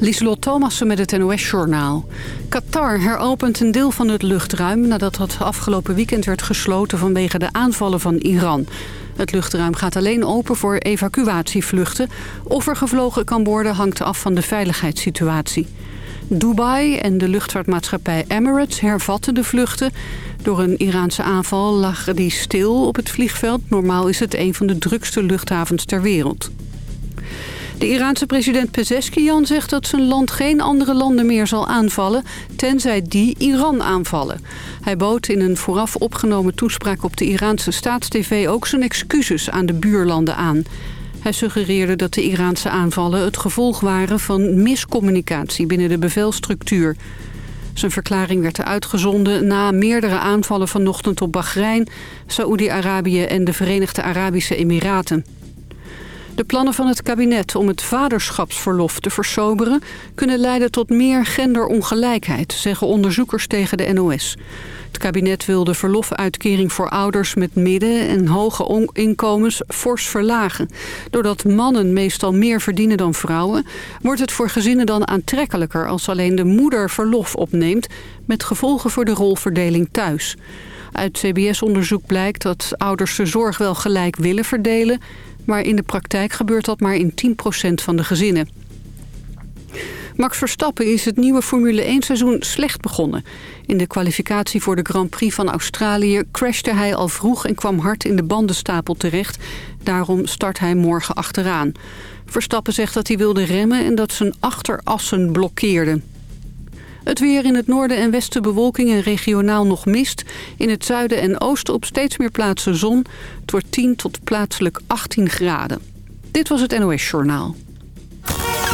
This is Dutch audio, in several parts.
Lieselot Thomassen met het NOS-journaal. Qatar heropent een deel van het luchtruim nadat dat afgelopen weekend werd gesloten vanwege de aanvallen van Iran. Het luchtruim gaat alleen open voor evacuatievluchten. Of er gevlogen kan worden hangt af van de veiligheidssituatie. Dubai en de luchtvaartmaatschappij Emirates hervatten de vluchten. Door een Iraanse aanval lag die stil op het vliegveld. Normaal is het een van de drukste luchthavens ter wereld. De Iraanse president Pezeshkian zegt dat zijn land geen andere landen meer zal aanvallen... tenzij die Iran aanvallen. Hij bood in een vooraf opgenomen toespraak op de Iraanse staatstv... ook zijn excuses aan de buurlanden aan. Hij suggereerde dat de Iraanse aanvallen het gevolg waren van miscommunicatie binnen de bevelstructuur. Zijn verklaring werd uitgezonden na meerdere aanvallen vanochtend op Bahrein, Saoedi-Arabië en de Verenigde Arabische Emiraten. De plannen van het kabinet om het vaderschapsverlof te versoberen... kunnen leiden tot meer genderongelijkheid, zeggen onderzoekers tegen de NOS. Het kabinet wil de verlofuitkering voor ouders met midden- en hoge inkomens fors verlagen. Doordat mannen meestal meer verdienen dan vrouwen... wordt het voor gezinnen dan aantrekkelijker als alleen de moeder verlof opneemt... met gevolgen voor de rolverdeling thuis. Uit CBS-onderzoek blijkt dat ouders de zorg wel gelijk willen verdelen maar in de praktijk gebeurt dat maar in 10% van de gezinnen. Max Verstappen is het nieuwe Formule 1-seizoen slecht begonnen. In de kwalificatie voor de Grand Prix van Australië crashte hij al vroeg en kwam hard in de bandenstapel terecht. Daarom start hij morgen achteraan. Verstappen zegt dat hij wilde remmen en dat zijn achterassen blokkeerden. Het weer in het noorden en westen bewolking en regionaal nog mist. In het zuiden en oosten op steeds meer plaatsen zon. Het wordt 10 tot plaatselijk 18 graden. Dit was het NOS Journaal.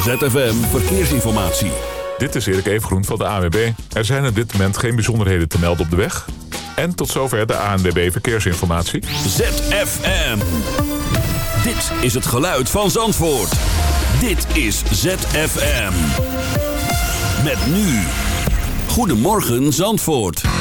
ZFM Verkeersinformatie. Dit is Erik Evengroen van de AWB. Er zijn op dit moment geen bijzonderheden te melden op de weg. En tot zover de ANWB Verkeersinformatie. ZFM. Dit is het geluid van Zandvoort. Dit is ZFM. Met nu. Goedemorgen Zandvoort.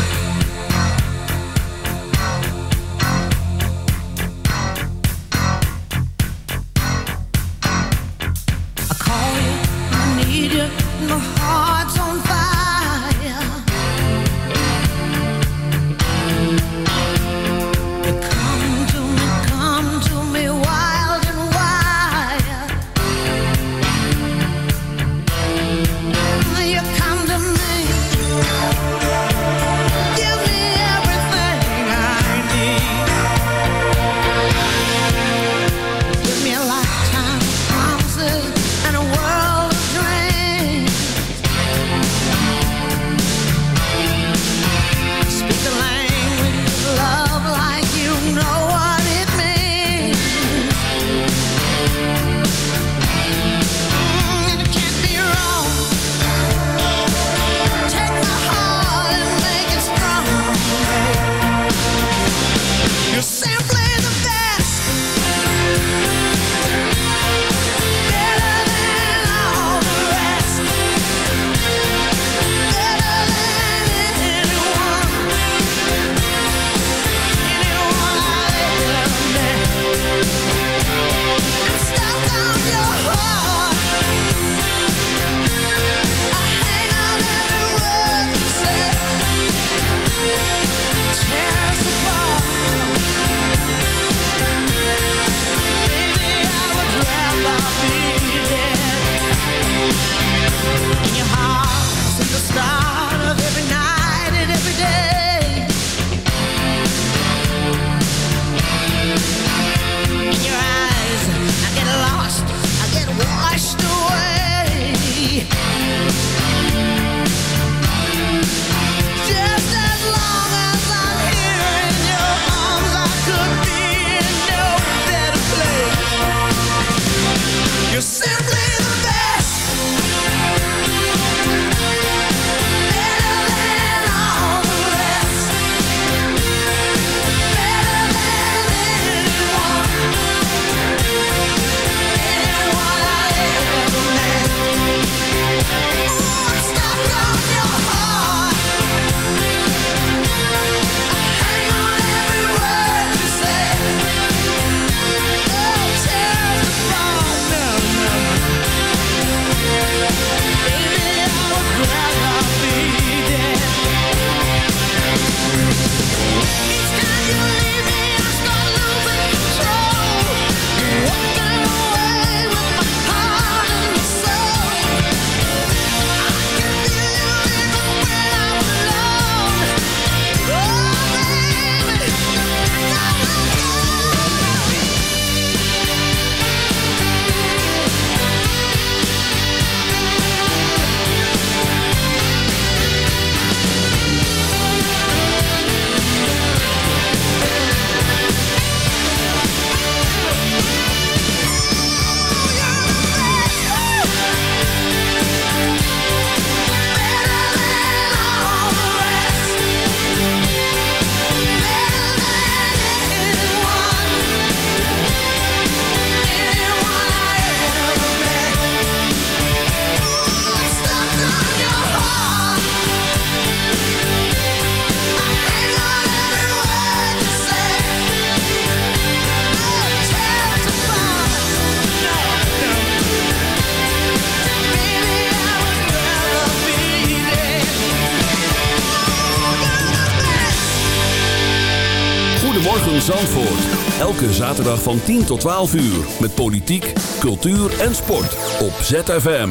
Elke zaterdag van 10 tot 12 uur. Met politiek, cultuur en sport. Op ZFM.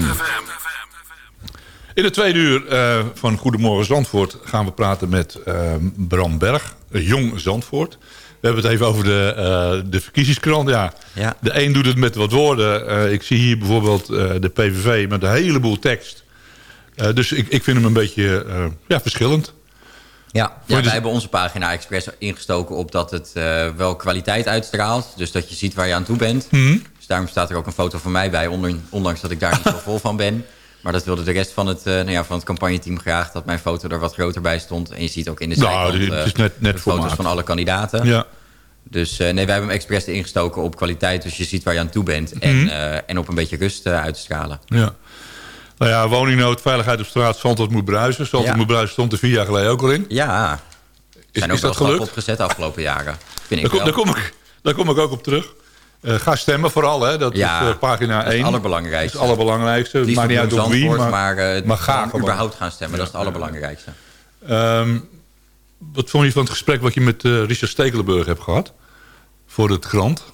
In de tweede uur uh, van Goedemorgen Zandvoort gaan we praten met uh, Bram Berg. Jong Zandvoort. We hebben het even over de, uh, de verkiezingskrant. Ja, Ja. De een doet het met wat woorden. ik zie hier bijvoorbeeld de PVV met een heleboel tekst. dus ik, ik vind hem een beetje ja, verschillend. Ja, ja dus- wij hebben onze pagina expres ingestoken op dat het eh, wel kwaliteit uitstraalt. Dus dat je ziet waar je aan toe bent. Mhm. Dus daarom staat er ook een foto van mij bij, onder- ondanks dat ik daar niet zo vol van ben. Maar dat wilde de rest van het, eh, nou ja, van het campagneteam graag, dat mijn foto er wat groter bij stond. En je ziet ook in de Nou, zijkant dit eh, is net- net de foto's formaat. van alle kandidaten. Ja. Dus eh, nee, wij hebben hem expres ingestoken op kwaliteit. Dus je ziet waar je aan toe bent. Mhm. En, eh, en op een beetje rust eh, uit te stralen. ja. Nou ja, woningnood, veiligheid op straat. Zandvoort moet bruisen. Zandvoort Ja. moet bruisen stond er vier jaar geleden ook al in. Ja, Is, zijn ook is wel dat gelukt? opgezet de afgelopen jaren. Vind Daar ik kom, wel. daar, kom ik, daar kom ik ook op terug. Eh, ga stemmen vooral, hè. dat Ja, is eh, pagina dat is 1. het allerbelangrijkste. Dat is het allerbelangrijkste. Het Liefst maakt niet uit op wie, maar, maar, eh, maar ga gewoon überhaupt gaan stemmen. dat is het allerbelangrijkste. Ehm, wat vond je van het gesprek wat je met Richard Stekelenburg hebt gehad? Voor het krant.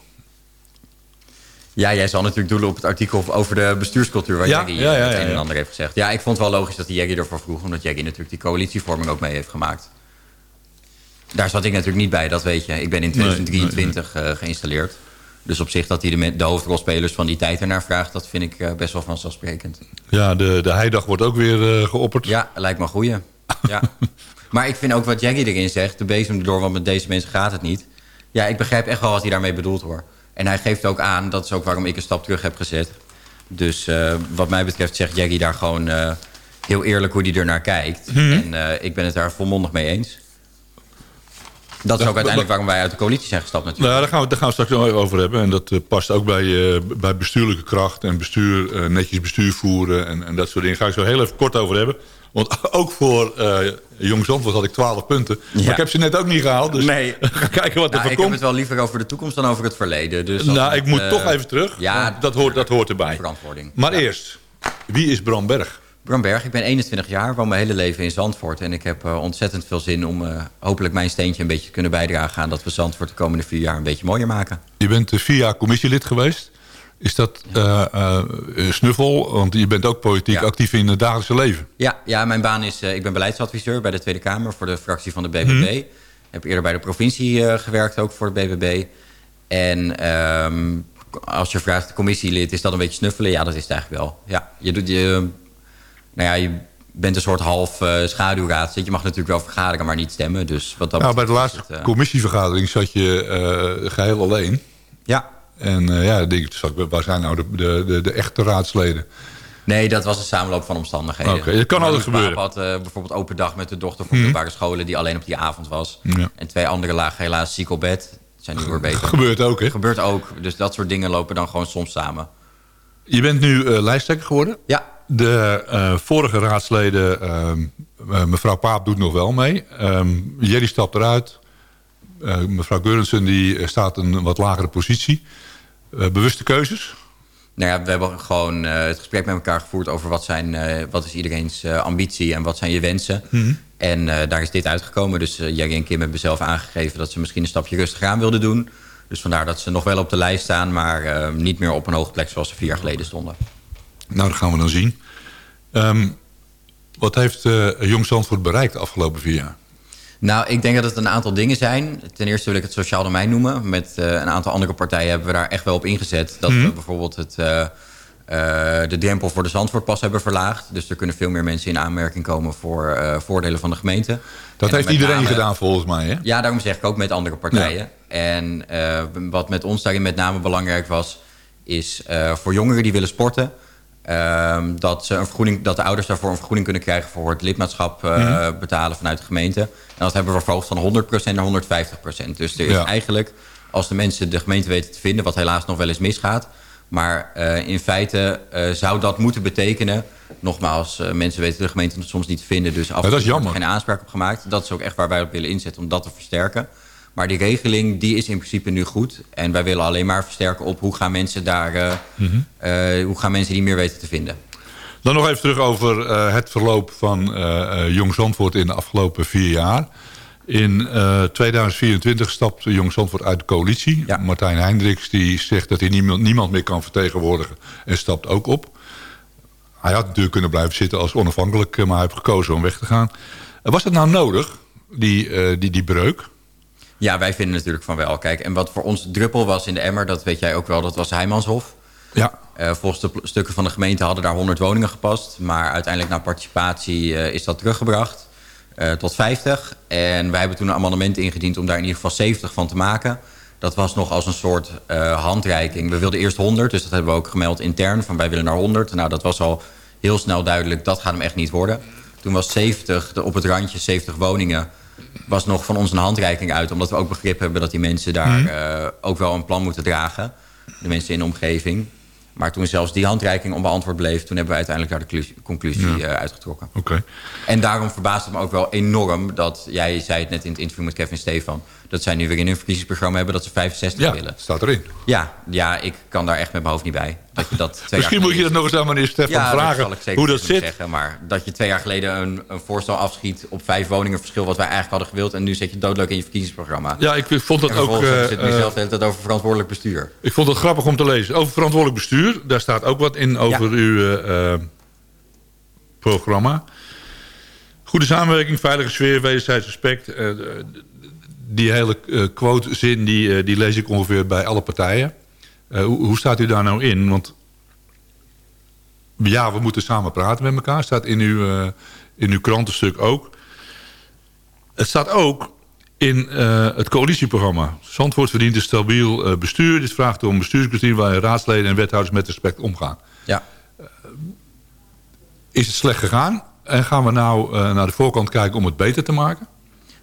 Ja, jij zal natuurlijk doelen op het artikel over de bestuurscultuur... waar Ja, Jaggy ja, ja, het een en ander heeft gezegd. Ja, ik vond het wel logisch dat hij Jaggy ervoor vroeg... omdat Jaggy natuurlijk die coalitievorming ook mee heeft gemaakt. Daar zat ik natuurlijk niet bij, dat weet je. Ik ben in 2023 eh, geïnstalleerd. Dus op zich dat hij de, hoofdrolspelers van die tijd ernaar vraagt... dat vind ik eh, best wel vanzelfsprekend. Ja, de, de heidag wordt ook weer eh, geopperd. Ja, lijkt me een goeie. Ja. maar ik vind ook wat Jaggy erin zegt... de bezem erdoor, want met deze mensen gaat het niet. Ja, ik begrijp echt wel wat hij daarmee bedoelt, hoor. En hij geeft ook aan, dat is ook waarom ik een stap terug heb gezet. Dus eh, wat mij betreft zegt Jaggy daar gewoon eh, heel eerlijk hoe hij er naar kijkt. En eh, ik ben het daar volmondig mee eens. Dat is ook uiteindelijk waarom wij uit de coalitie zijn gestapt natuurlijk. Nou, daar gaan, we, daar gaan we straks nog even over hebben. En dat past ook bij, bij bestuurlijke kracht en bestuur, netjes bestuur voeren en, en dat soort dingen. Daar ga ik zo heel even kort over hebben. Want ook voor eh Jong Zandvoort had ik 12 punten. Maar ik heb ze net ook niet gehaald. Dus Nee. ga kijken wat er Nou, voor ik heb komt. het wel liever over de toekomst dan over het verleden. Dus Nou, het, ik moet eh, toch even terug. Ja, dat hoort, dat hoort erbij. verantwoording. Maar Ja. eerst, wie is Bram Berg? Bram Berg, ik ben 21 jaar, woon mijn hele leven in Zandvoort. En ik heb eh, ontzettend veel zin om eh, hopelijk mijn steentje een beetje te kunnen bijdragen... aan dat we Zandvoort de komende vier jaar een beetje mooier maken. Je bent eh, vier jaar commissielid geweest. Is dat eh, snuffel? Want je bent ook politiek Ja. actief in het dagelijkse leven. Ja, ja mijn baan is... eh, ik ben beleidsadviseur bij de Tweede Kamer voor de fractie van de BBB. Mhm. Heb eerder bij de provincie gewerkt, ook voor de BBB. En ehm, als je vraagt commissielid, is dat een beetje snuffelen? Ja, dat is het eigenlijk wel. Ja, je doet je... Nou ja, je bent een soort half eh schaduwraadslid. Je mag natuurlijk wel vergaderen, maar niet stemmen. Dus wat dat Nou, bij de laatste het, commissievergadering zat je eh, geheel alleen. Ja, En eh, ja, denk ik, zat ik, waar zijn nou de, de, de, de echte raadsleden? Nee, dat was een samenloop van omstandigheden. Oké, het kan altijd gebeuren. Paap had eh, bijvoorbeeld open dag met de dochter van middelbare scholen... die alleen op die avond was. Ja. En twee anderen lagen helaas ziek op bed. Zijn nu weer beter. Gebeurt ook, hè? Gebeurt ook. Dus dat soort dingen lopen dan gewoon soms samen. Je bent nu eh, lijsttrekker geworden. Ja, De vorige raadsleden, ehm, eh, mevrouw Paap doet nog wel mee. Ehm Jerry stapt eruit. Mevrouw Geurensen die staat in een wat lagere positie. Eh, bewuste keuzes? nou ja, we hebben gewoon eh, het gesprek met elkaar gevoerd... over wat, zijn, eh, wat is iedereen's ambitie en wat zijn je wensen. En eh, daar is dit uitgekomen. Dus Jerry en Kim hebben zelf aangegeven... dat ze misschien een stapje rustiger aan wilden doen. Dus vandaar dat ze nog wel op de lijst staan... maar niet meer op een hoge plek zoals ze vier jaar geleden stonden. Nou, dat gaan we dan zien. Ehm, wat heeft Jong Zandvoort bereikt de afgelopen vier jaar? Nou, ik denk dat het een aantal dingen zijn. Ten eerste wil ik het sociaal domein noemen. Met eh, een aantal andere partijen hebben we daar echt wel op ingezet. Dat we bijvoorbeeld het, eh, eh, de drempel voor de Zandvoortpas hebben verlaagd. Dus er kunnen veel meer mensen in aanmerking komen voor voordelen van de gemeente. Dat En heeft iedereen name- gedaan volgens mij, hè? Ja, daarom zeg ik ook met andere partijen. En wat met ons daarin met name belangrijk was... is voor jongeren die willen sporten... ehm, dat, ze een vergoeding, dat de ouders daarvoor een vergoeding kunnen krijgen... voor het lidmaatschap eh, betalen vanuit de gemeente. En dat hebben we verhoogd van 100% naar 150%. Dus er is Ja. eigenlijk, als de mensen de gemeente weten te vinden... wat helaas nog wel eens misgaat... maar eh, in feite eh, zou dat moeten betekenen... nogmaals, mensen weten de gemeente soms niet te vinden... dus af en toe geen aanspraak op gemaakt. Dat is ook echt waar wij op willen inzetten om dat te versterken. Maar die regeling die is in principe nu goed. En wij willen alleen maar versterken op hoe gaan mensen daar... eh, eh, hoe gaan mensen die meer weten te vinden. Dan nog even terug over eh, het verloop van Jong Zandvoort in de afgelopen vier jaar. In uh, 2024 stapt Jong Zandvoort uit de coalitie. Ja. Martijn Hendricks die zegt dat hij niemand, niemand meer kan vertegenwoordigen. En stapt ook op. Hij had natuurlijk kunnen blijven zitten als onafhankelijk. Maar hij heeft gekozen om weg te gaan. Was dat nou nodig, die, die, die breuk? Ja, wij vinden natuurlijk van wel. Kijk, en wat voor ons druppel was in de emmer... dat weet jij ook wel, dat was Heijmanshof. Ja. Uh, volgens de stukken van de gemeente hadden daar 100 woningen gepast. Maar uiteindelijk na participatie uh, is dat teruggebracht uh, tot 50. En wij hebben toen een amendement ingediend om daar in ieder geval 70 van te maken. Dat was nog als een soort handreiking. We wilden eerst 100, dus dat hebben we ook gemeld intern. Van wij willen naar 100. Nou, dat was al heel snel duidelijk. Dat gaat hem echt niet worden. Toen was 70, op het randje 70 woningen was nog van ons een handreiking uit. Omdat we ook begrip hebben dat die mensen daar mm. uh, ook wel een plan moeten dragen. De mensen in de omgeving. Maar toen zelfs die handreiking onbeantwoord bleef... toen hebben we uiteindelijk daar de conclusie ja. uh, uitgetrokken. Okay. En daarom verbaast het me ook wel enorm... dat jij zei het net in het interview met Kevin Stefan... dat zij nu weer in hun verkiezingsprogramma hebben... dat ze 65 ja, willen. staat erin. Ja, ja, ik kan daar echt met mijn hoofd niet bij. Dat je dat twee Misschien moet je dat nog eens aan meneer Stefan ja, vragen... Dat hoe dat zit. Zeggen, maar dat je twee jaar geleden een, een voorstel afschiet... op vijf woningen verschil wat wij eigenlijk hadden gewild... en nu zet je doodleuk in je verkiezingsprogramma. Ja, ik vond dat ook... Uh, zit nu zelf de hele tijd over verantwoordelijk bestuur. Ik vond het grappig om te lezen. Over verantwoordelijk bestuur, daar staat ook wat in over ja. uw uh, programma. Goede samenwerking, veilige sfeer, wederzijds respect. Uh, die hele uh, quote-zin die, die lees ik ongeveer bij alle partijen. Hoe, hoe, staat u daar nou in? Want ja, we moeten samen praten met elkaar. Staat in uw, in uw krantenstuk ook. Het staat ook in uh, het coalitieprogramma. Zandvoort verdient een stabiel bestuur. Dit vraagt om bestuurscultuur waarin raadsleden en wethouders met respect omgaan. Ja. Is het slecht gegaan? En gaan we nou naar de voorkant kijken om het beter te maken?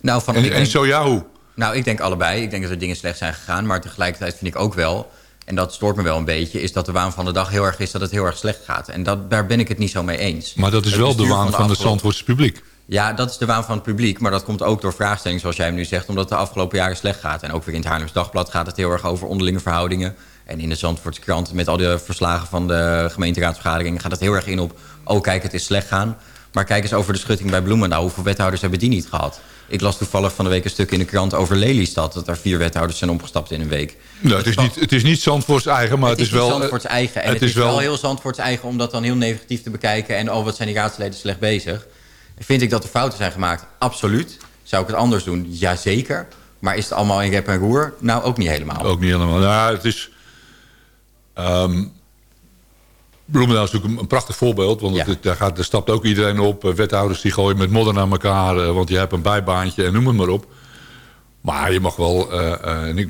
Nou, van, en, en zo ja, hoe? Nou, ik denk allebei. Ik denk dat er dingen slecht zijn gegaan. Maar tegelijkertijd vind ik ook wel... en dat stoort me wel een beetje... is dat de waan van de dag heel erg is dat het heel erg slecht gaat. En dat, daar ben ik het niet zo mee eens. Maar dat is het wel de waan van, het Zandvoortse publiek. Ja, dat is de waan van het publiek. Maar dat komt ook door vraagstellingen, zoals jij hem nu zegt... omdat het de afgelopen jaren slecht gaat. En ook weer in het Haarlems Dagblad gaat het heel erg over onderlinge verhoudingen. En in de Zandvoortse krant met al de verslagen van de gemeenteraadsvergaderingen... gaat het heel erg in op, oh kijk, het is slecht gaan. Maar kijk eens over de schutting bij Bloemendaal. Hoeveel wethouders hebben die niet gehad? Ik las toevallig van de week een stuk in de krant over Lelystad... dat er vier wethouders zijn opgestapt in een week. Nou, het, is niet, het is niet Zandvoorts eigen, maar het, is, wel... Zandvoorts eigen. En het, is, is wel heel Zandvoorts eigen om dat dan heel negatief te bekijken... en oh, wat zijn die raadsleden slecht bezig... Vind ik dat er fouten zijn gemaakt? Absoluut. Zou ik het anders doen? Jazeker. Maar is het allemaal in rep en roer? Nou, ook niet helemaal. Ook niet helemaal. Nou, het is... Um, Bloemendaal is natuurlijk een prachtig voorbeeld. Want Ja. het- daar, gaat, daar stapt ook iedereen op. Eh, Wethouders die gooien met modder naar elkaar. eh, Want je hebt een bijbaantje en noem het maar op. Maar je mag wel... eh, en ik,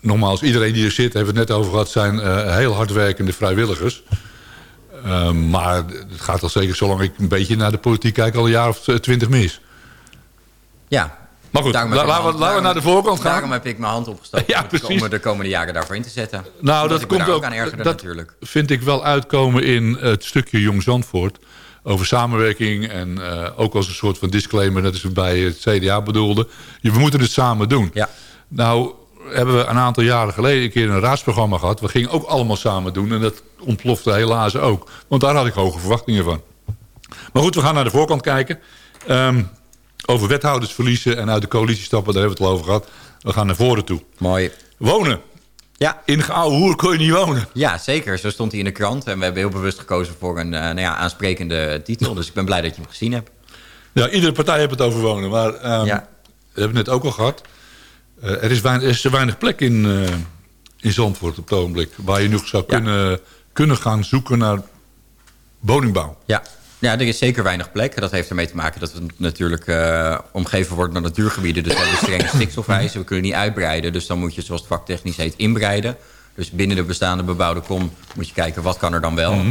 nogmaals, iedereen die er zit, heeft het net over gehad... zijn heel hardwerkende vrijwilligers. Eh, maar het gaat al zeker, zolang ik een beetje naar de politiek kijk... al een jaar of twintig mis. Ja. Maar goed, la- laten we- naar de voorkant gaan. Daarom heb ik mijn hand opgestoken Ja, om de komende, de komende jaren daarvoor in te zetten. Nou, Omdat dat komt ook, aan ergerde dat natuurlijk. vind ik wel uitkomen in het stukje Jong Zandvoort. Over samenwerking en eh, ook als een soort van disclaimer, als we bij het CDA bedoelden. Je, we moeten het samen doen. Ja. Nou hebben we een aantal jaren geleden een keer een raadsprogramma gehad. We gingen ook allemaal samen doen en dat ontplofte helaas ook. Want daar had ik hoge verwachtingen van. Maar goed, we gaan naar de voorkant kijken. Ehm, over wethouders verliezen en uit de coalitie stappen, daar hebben we het al over gehad. We gaan naar voren toe. Mooi. Wonen. Ja. In Hoer kon je niet wonen. ja, zeker. Zo stond hij in de krant. En we hebben heel bewust gekozen voor een eh, nou ja, aansprekende titel. Dus ik ben blij dat je hem gezien hebt. Ja, iedere partij heeft het over wonen. Maar ehm, Ja. we hebben het net ook al gehad. Eh, er, is weinig, er is te weinig plek in, eh, in Zandvoort op het ogenblik. Waar je nog zou Ja. kunnen, kunnen gaan zoeken naar woningbouw. Ja. Ja, er is zeker weinig plek. Dat heeft ermee te maken dat we natuurlijk eh, omgeven worden door natuurgebieden. Dus we hebben strenge stikstofeisen. We kunnen niet uitbreiden. Dus dan moet je, zoals het vaktechnisch heet, inbreiden. Dus binnen de bestaande bebouwde kom moet je kijken wat kan er dan wel.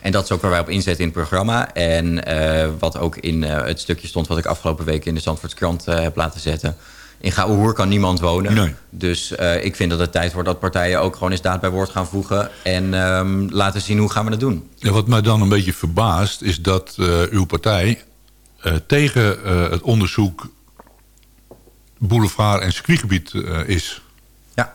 En dat is ook waar wij op inzetten in het programma. En eh, wat ook in eh, het stukje stond wat ik afgelopen week in de Zandvoortskrant heb laten zetten. In Gouwehoer kan niemand wonen. Nee. Dus eh, ik vind dat het tijd wordt dat partijen ook gewoon eens daad bij woord gaan voegen. En ehm, laten zien hoe gaan we dat doen. Ja, wat mij dan een beetje verbaast is dat eh, uw partij eh, tegen het onderzoek boulevard en circuitgebied is. Ja.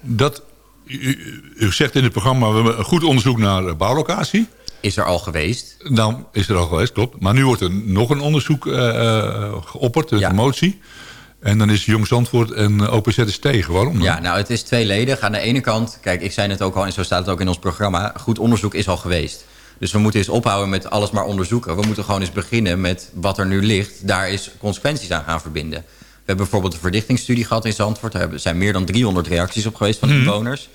Dat, u, u- zegt in het programma, we hebben een goed onderzoek naar bouwlocatie. Is er al geweest. Nou, is er al geweest, klopt. Maar nu wordt er nog een onderzoek uh, geopperd, een Ja. motie. En dan is Jong Zandvoort en OPZ is tegen. Waarom dan? Ja, nou, het is tweeledig. Aan de ene kant, kijk, ik zei het ook al... en zo staat het ook in ons programma... goed onderzoek is al geweest. Dus we moeten eens ophouden met alles maar onderzoeken. We moeten gewoon eens beginnen met wat er nu ligt. Daar is consequenties aan gaan verbinden. We hebben bijvoorbeeld een verdichtingsstudie gehad in Zandvoort. Hebben- zijn meer dan 300 reacties op geweest van inwoners.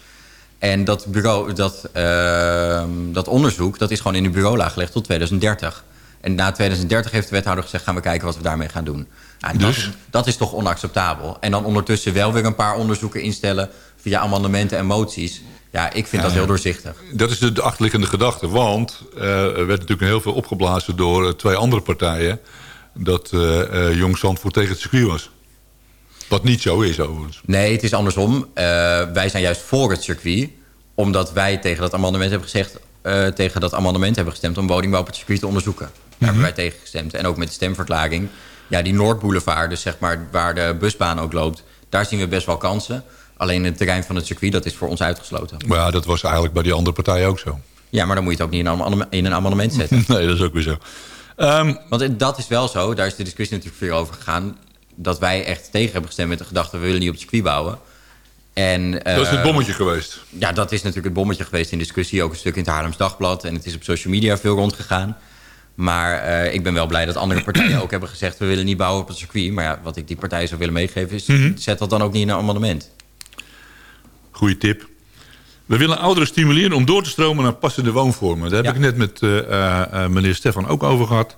En dat, bureau, dat, ehm, dat onderzoek dat is gewoon in de bureaulaag gelegd tot 2030. En na 2030 heeft de wethouder gezegd... gaan we kijken wat we daarmee gaan doen. Nou, dat, Dus? dat is toch onacceptabel. En dan ondertussen wel weer een paar onderzoeken instellen... via amendementen en moties. Ja, ik vind dat heel doorzichtig. Dat is de, de achterliggende gedachte. Want eh, er werd natuurlijk heel veel opgeblazen door eh, twee andere partijen... dat eh, Jong Zandvoort tegen het circuit was. Wat niet zo is, overigens. Nee, het is andersom. Eh, wij zijn juist voor het circuit. Omdat wij tegen dat amendement hebben gezegd... eh, tegen dat amendement hebben gestemd om woningbouw op het circuit te onderzoeken. Daar hebben wij tegen gestemd. En ook met de stemverklaring. Ja, die Noordboulevard, dus zeg maar waar de busbaan ook loopt... daar zien we best wel kansen. Alleen het terrein van het circuit, dat is voor ons uitgesloten. Maar ja, dat was eigenlijk bij die andere partijen ook zo. Ja, maar dan moet je het ook niet in een amendement- zetten. Nee, dat is ook weer zo. Ehm, Want dat is wel zo, daar is de discussie natuurlijk veel over gegaan... dat wij echt tegen hebben gestemd met de gedachte... we willen niet op het circuit bouwen. En, dat is het eh, bommetje geweest. Ja, dat is natuurlijk het bommetje geweest in discussie. Ook een stuk in het Haarlems Dagblad. En het is op social media veel rondgegaan. Maar eh, ik ben wel blij dat andere partijen ook hebben gezegd... we willen niet bouwen op het circuit. Maar ja, wat ik die partijen zou willen meegeven is... Mhm. zet dat dan ook niet in een amendement. Goeie tip. We willen ouderen stimuleren om door te stromen naar passende woonvormen. Daar heb Ja. ik net met eh, eh, meneer Stefan ook over gehad.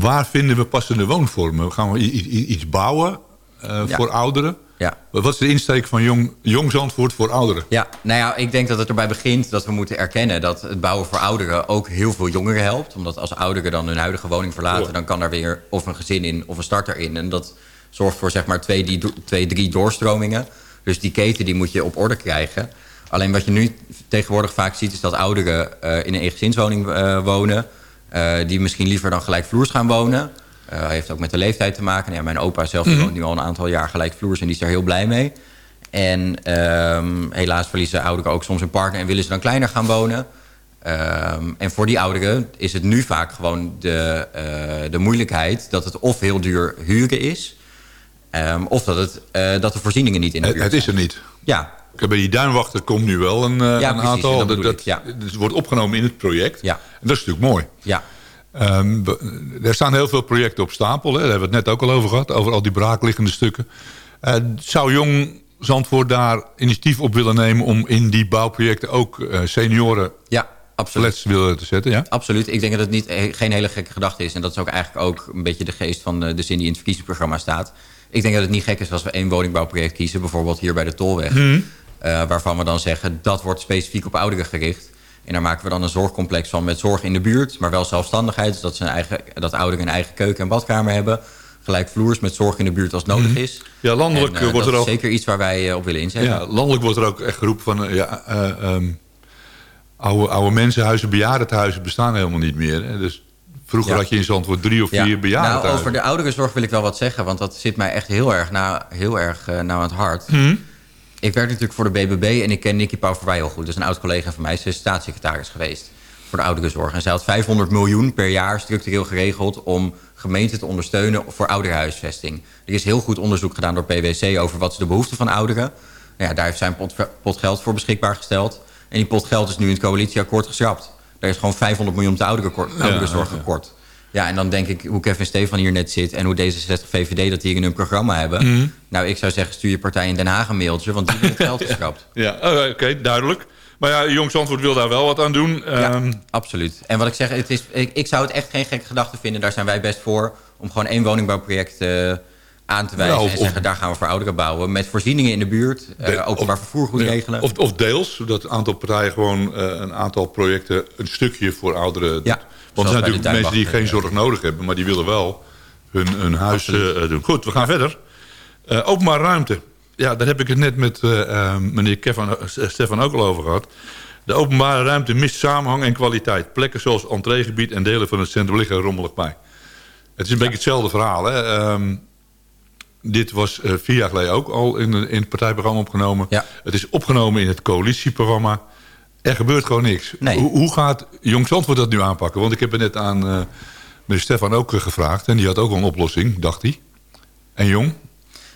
Waar vinden we passende woonvormen? Gaan we iets bouwen eh, Ja. voor ouderen? Ja. Wat is de insteek van Jong, jong Zandvoort voor ouderen? Ja, nou ja, ik denk dat het erbij begint dat we moeten erkennen... dat het bouwen voor ouderen ook heel veel jongeren helpt. Omdat als ouderen dan hun huidige woning verlaten... Dan kan daar weer of een gezin in of een starter in. En dat zorgt voor zeg maar twee, die, twee drie doorstromingen. Dus die keten die moet je op orde krijgen. Alleen wat je nu tegenwoordig vaak ziet... is dat ouderen eh, in een eengezinswoning eh, wonen... eh, die misschien liever dan gelijkvloers gaan wonen... Eh, heeft ook met de leeftijd te maken. Ja, mijn opa zelf die woont nu al een aantal jaar gelijkvloers... en die is daar heel blij mee. En ehm, helaas verliezen ouderen ook soms een partner... en willen ze dan kleiner gaan wonen. Ehm, en voor die ouderen is het nu vaak gewoon de, eh, de moeilijkheid... dat het of heel duur huren is... ehm, of dat, het, dat de voorzieningen niet in de Het, buurt het is er niet. Ja, Bij die duinwachter komt nu wel een, eh, Ja, een precies, aantal. dat ja. dat wordt opgenomen in het project. Ja. En dat is natuurlijk mooi. ja. Ehm, er staan heel veel projecten op stapel. Hè. Daar hebben we het net ook al over gehad. Over al die braakliggende stukken. Eh, zou Jong Zandvoort daar initiatief op willen nemen... om in die bouwprojecten ook eh, senioren ja, absoluut. willen te zetten? Ja? Absoluut. Ik denk dat het niet, geen hele gekke gedachte is. En dat is ook eigenlijk ook een beetje de geest van de zin die in het verkiezingsprogramma staat. Ik denk dat het niet gek is als we één woningbouwproject kiezen. Bijvoorbeeld hier bij de Tolweg. Mhm. Eh, waarvan we dan zeggen dat wordt specifiek op ouderen gericht. En daar maken we dan een zorgcomplex van met zorg in de buurt. Maar wel zelfstandigheid. Dus dat, ze een eigen, dat ouderen een eigen keuken en badkamer hebben. Gelijkvloers met zorg in de buurt als nodig is. Mhm. Ja, landelijk En, eh, wordt dat er is ook... zeker iets waar wij eh, op willen inzetten. Ja, landelijk wordt er ook echt geroepen van... eh, ja, eh, ehm, oude, oude mensenhuizen, bejaardentehuizen bestaan helemaal niet meer. Hè. Dus vroeger Ja. had je in Zandvoort drie of vier Nou, bejaardentehuizen. over de ouderenzorg wil ik wel wat zeggen. Want dat zit mij echt heel erg, na, heel erg eh, nauw aan het hart. Mhm. Ik werk natuurlijk voor de BBB en ik ken Nicky Pauverwij heel goed. Dat is een oud-collega van mij. Ze is staatssecretaris geweest voor de ouderenzorg. En zij had 500 miljoen per jaar structureel geregeld... om gemeenten te ondersteunen voor ouderhuisvesting. Er is heel goed onderzoek gedaan door PwC over wat is de behoefte van ouderen. Nou ja, daar heeft zij een pot, pot geld voor beschikbaar gesteld. En die pot geld is nu in het coalitieakkoord geschrapt. Daar is gewoon 500 miljoen op de ouderenzorg gekort. Ja, en dan denk ik hoe Kevin Stefan hier net zit... en hoe D66 VVD dat hier in hun programma hebben. Mhm. Nou, ik zou zeggen, stuur je partij in Den Haag een mailtje... want die hebben het geld geschrapt. Ja, oh, oké, duidelijk. Maar ja, Jong Zandvoort wil daar wel wat aan doen. Ja, Ehm, absoluut. En wat ik zeg, het is, ik, ik zou het echt geen gekke gedachte vinden. Daar zijn wij best voor. Om gewoon één woningbouwproject eh, aan te wijzen. Of- en zeggen, daar gaan we voor ouderen bouwen. Met voorzieningen in de buurt. eh, De- openbaar of- vervoer goed regelen. Of, of deels, zodat een aantal partijen gewoon eh, een aantal projecten... een stukje voor ouderen... Ja, Want er zijn natuurlijk mensen die geen zorg nodig hebben... maar die willen wel hun, hun huis eh, doen. Goed, we gaan verder. Eh openbare ruimte. Ja, daar heb ik het net met eh, eh, meneer Kevin, eh, Stefan ook al over gehad. De openbare ruimte mist samenhang en kwaliteit. Plekken zoals entreegebied en delen van het centrum liggen rommelig bij. Het is een beetje hetzelfde verhaal. Hè? Ehm, dit was eh, vier jaar geleden ook al in, in het partijprogramma opgenomen. Ja. Het is opgenomen in het coalitieprogramma. Er gebeurt gewoon niks. Nee. Hoe, hoe gaat Jong Zandvoort dat nu aanpakken? Want ik heb het net aan uh, meneer Stefan ook gevraagd. En die had ook een oplossing, dacht hij. En Jong?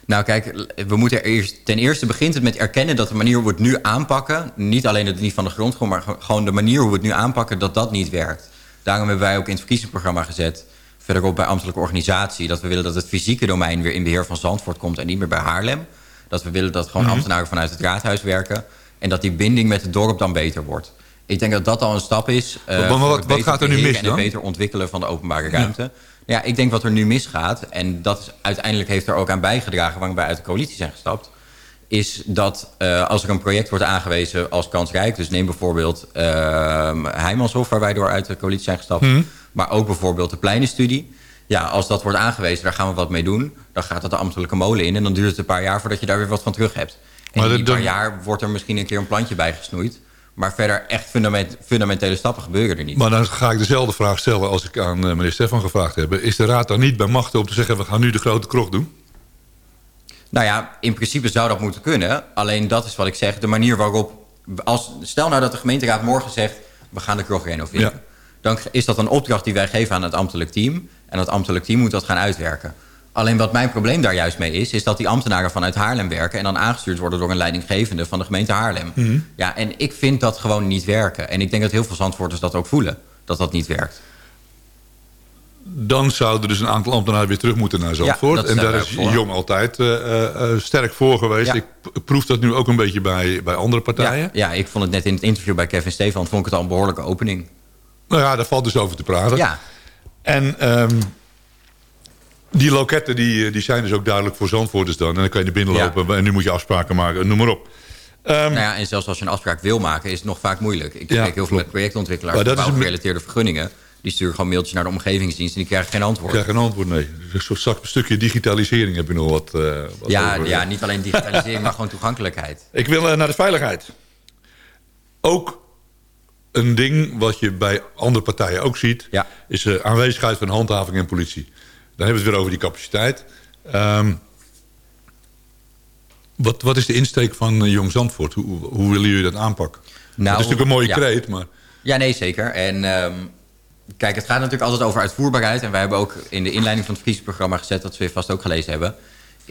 Nou kijk, we moeten eerst, ten eerste begint het met erkennen dat de manier hoe we het nu aanpakken... niet alleen het niet van de grond komt, maar gewoon de manier hoe we het nu aanpakken... dat dat niet werkt. Daarom hebben wij ook in het verkiezingsprogramma gezet... verderop bij ambtelijke organisatie... dat we willen dat het fysieke domein weer in beheer van Zandvoort komt... en niet meer bij Haarlem. Dat we willen dat gewoon -hmm. ambtenaren vanuit het raadhuis werken... en dat die binding met het dorp dan beter wordt. Ik denk dat dat al een stap is... Uh, wat, wat, wat gaat er nu mis dan? En het beter ontwikkelen van de openbare ruimte... Ja. Ja, ik denk wat er nu misgaat... en dat is, uiteindelijk heeft er ook aan bijgedragen... waarom wij uit de coalitie zijn gestapt... is dat uh, als er een project wordt aangewezen als kansrijk... dus neem bijvoorbeeld uh, Heimanshof... waar wij door uit de coalitie zijn gestapt... Mhm. Maar ook bijvoorbeeld de pleinenstudie... ja, als dat wordt aangewezen, daar gaan we wat mee doen... dan gaat dat de ambtelijke molen in... en dan duurt het een paar jaar voordat je daar weer wat van terug hebt. En Maar in die dat- paar jaar wordt er misschien een keer een plantje bij gesnoeid... maar verder echt fundament, fundamentele stappen gebeuren er niet. Maar dan ga ik dezelfde vraag stellen als ik aan eh, meneer Stefan gevraagd heb. Is de raad dan niet bij machten om te zeggen... we gaan nu de grote krocht doen? Nou ja, in principe zou dat moeten kunnen. Alleen dat is wat ik zeg. De manier waarop... Als, stel nou dat de gemeenteraad morgen zegt... we gaan de kroeg renoveren. Ja. Dan is dat een opdracht die wij geven aan het ambtelijk team. En dat ambtelijk team moet dat gaan uitwerken. Alleen wat mijn probleem daar juist mee is... is dat die ambtenaren vanuit Haarlem werken... en dan aangestuurd worden door een leidinggevende van de gemeente Haarlem. Mhm. Ja, en ik vind dat gewoon niet werken. En ik denk dat heel veel Zandvoorters dat ook voelen. Dat dat niet werkt. Dan zouden dus een aantal ambtenaren weer terug moeten naar Zandvoort. en daar is voor. Jong altijd eh, eh, eh, sterk voor geweest. Ja. Ik proef dat nu ook een beetje bij, bij andere partijen. Ja, ja, ik vond het net in het interview bij Kevin Stefan... vond ik het al een behoorlijke opening. Nou ja, daar valt dus over te praten. Ja, En ehm, die loketten die, die zijn dus ook duidelijk voor Zandvoorters dan. En dan kan je er binnen Ja. lopen en nu moet je afspraken maken, noem maar op. Ehm, Nou ja, en zelfs als je een afspraak wil maken, is het nog vaak moeilijk. Ik Ja, spreek heel veel met projectontwikkelaars, Maar dat is gerelateerde vergunningen. Die sturen gewoon mailtjes naar de omgevingsdienst en die krijgen geen antwoord. ik krijg een antwoord, nee. Dus een stukje digitalisering heb je nog wat, eh, wat ja, over. ja, niet alleen digitalisering, maar gewoon toegankelijkheid. Ik wil eh, naar de veiligheid. Ook een ding wat je bij andere partijen ook ziet... Ja. is de aanwezigheid van handhaving en politie. Dan hebben we het weer over die capaciteit. Ehm, wat, wat is de insteek van eh, Jong Zandvoort? Hoe, hoe willen jullie dat aanpakken? Nou, dat is natuurlijk een mooie ja. kreet, maar... Ja, nee, zeker. En ehm, kijk, het gaat natuurlijk altijd over uitvoerbaarheid. En wij hebben ook in de inleiding van het verkiezingsprogramma gezet... dat we vast ook gelezen hebben...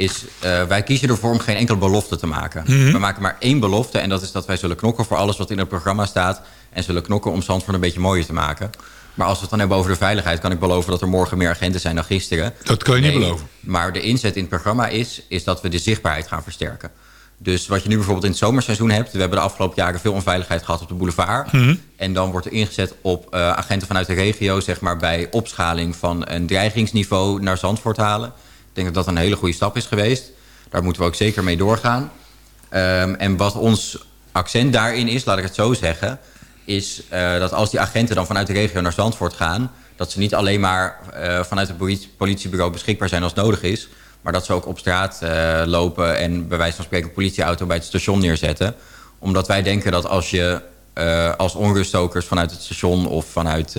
is eh, wij kiezen ervoor om geen enkele belofte te maken. We maken maar één belofte en dat is dat wij zullen knokken... voor alles wat in het programma staat... en zullen knokken om Zandvoort een beetje mooier te maken. Maar als we het dan hebben over de veiligheid... kan ik beloven dat er morgen meer agenten zijn dan gisteren. Dat kan je niet beloven. Maar de inzet in het programma is, is dat we de zichtbaarheid gaan versterken. Dus wat je nu bijvoorbeeld in het zomerseizoen hebt... we hebben de afgelopen jaren veel onveiligheid gehad op de boulevard. En dan wordt er ingezet op eh, agenten vanuit de regio... zeg maar bij opschaling van een dreigingsniveau naar Zandvoort halen. Ik denk dat dat een hele goede stap is geweest. Daar moeten we ook zeker mee doorgaan. Ehm, en wat ons accent daarin is, laat ik het zo zeggen... is eh, dat als die agenten dan vanuit de regio naar Zandvoort gaan... dat ze niet alleen maar eh, vanuit het politie- politiebureau beschikbaar zijn als nodig is... maar dat ze ook op straat eh, lopen en bij wijze van spreken... een politieauto bij het station neerzetten. Omdat wij denken dat als je als onruststokers vanuit het station... of vanuit,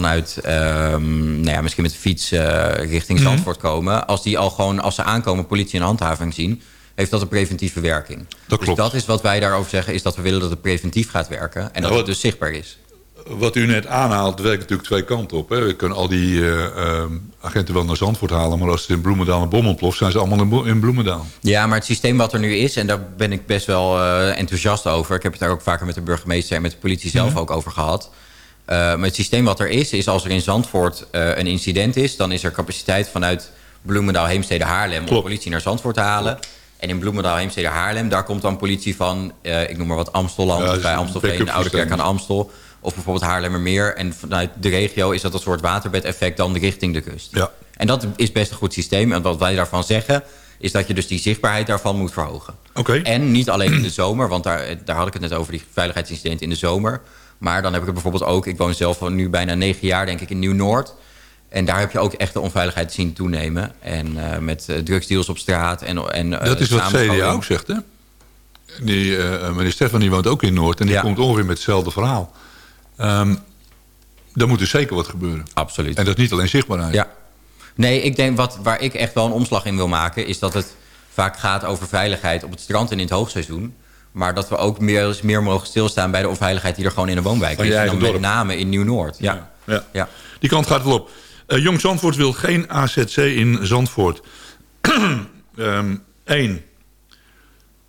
vanuit ehm, nou ja, misschien met de fiets eh, richting Mhm. Zandvoort komen... als die al gewoon, als ze aankomen, politie en handhaving zien... heeft dat een preventieve werking. Dat dus klopt. dat is wat wij daarover zeggen... is dat we willen dat het preventief gaat werken... en dat wat- het dus zichtbaar is. Wat u net aanhaalt, werkt natuurlijk twee kanten op. Hè. We kunnen al die eh, ehm, agenten wel naar Zandvoort halen... maar als het in Bloemendaal een bom ontploft... zijn ze allemaal in, Bloemendaal. Ja, maar het systeem wat er nu is, en daar ben ik best wel eh, enthousiast over. Ik heb het daar ook vaker met de burgemeester en met de politie zelf ook over gehad. Eh, maar het systeem wat er is, is als er in Zandvoort eh, een incident is... dan is er capaciteit vanuit Bloemendaal, Heemstede, Haarlem... om politie naar Zandvoort te halen. En in Bloemendaal, Heemstede, Haarlem... daar komt dan politie van, eh, ik noem maar wat, Amstelland... Ja, bij Amstelveen, Oude Kerk aan Amstel... of bijvoorbeeld Haarlemmermeer. En vanuit de regio is dat een soort waterbedeffect dan richting de kust. Ja. En dat is best een goed systeem. En wat wij daarvan zeggen, is dat je dus die zichtbaarheid daarvan moet verhogen. Oké. En niet alleen in de zomer, want daar, daar had ik het net over, die veiligheidsincidenten in de zomer. Maar dan heb ik het bijvoorbeeld ook, ik woon zelf al nu bijna negen jaar denk ik in Nieuw-Noord. En daar heb je ook echt de onveiligheid zien toenemen. En eh, met eh, drugsdeals op straat en, en eh, Dat is wat. CDA ook zegt, hè? Die, meneer Stefan die woont ook in Noord... en die Ja. komt ongeveer met hetzelfde verhaal. Ehm er moet dus zeker wat gebeuren. Absoluut. En dat is niet alleen zichtbaarheid. Ja. Nee, ik denk wat, waar ik echt wel een omslag in wil maken... is dat het vaak gaat over veiligheid op het strand en in het hoogseizoen. Maar dat we ook meer, meer mogen stilstaan bij de onveiligheid die er gewoon in de woonwijk is. En dan met name in Nieuw-Noord. Ja. Ja. ja. Die kant gaat wel op. Uh, Jong Zandvoort wil geen AZC in Zandvoort. um, Eén,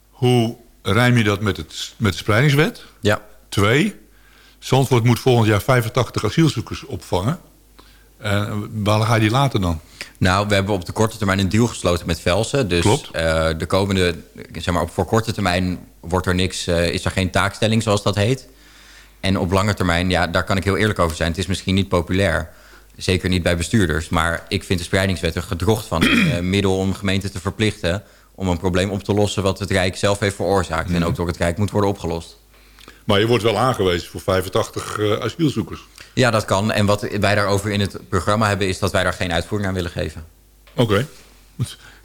hoe rijm je dat met, het, met de spreidingswet? Ja. Twee, Zandvoort moet volgend jaar 85 asielzoekers opvangen. Uh, waar ga je die later dan? Nou, we hebben op de korte termijn een deal gesloten met Velsen. Dus Klopt. Uh, de komende, zeg maar, op voor korte termijn wordt er niks, uh, is er geen taakstelling zoals dat heet. En op lange termijn, ja, daar kan ik heel eerlijk over zijn. Het is misschien niet populair. Zeker niet bij bestuurders. Maar ik vind de spreidingswet een gedrocht van een middel om gemeenten te verplichten... om een probleem op te lossen wat het Rijk zelf heeft veroorzaakt. Mm. En ook door het Rijk moet worden opgelost. Maar je wordt wel aangewezen voor 85 uh, asielzoekers. Ja, dat kan. En wat wij daarover in het programma hebben... is dat wij daar geen uitvoering aan willen geven. Oké. Okay.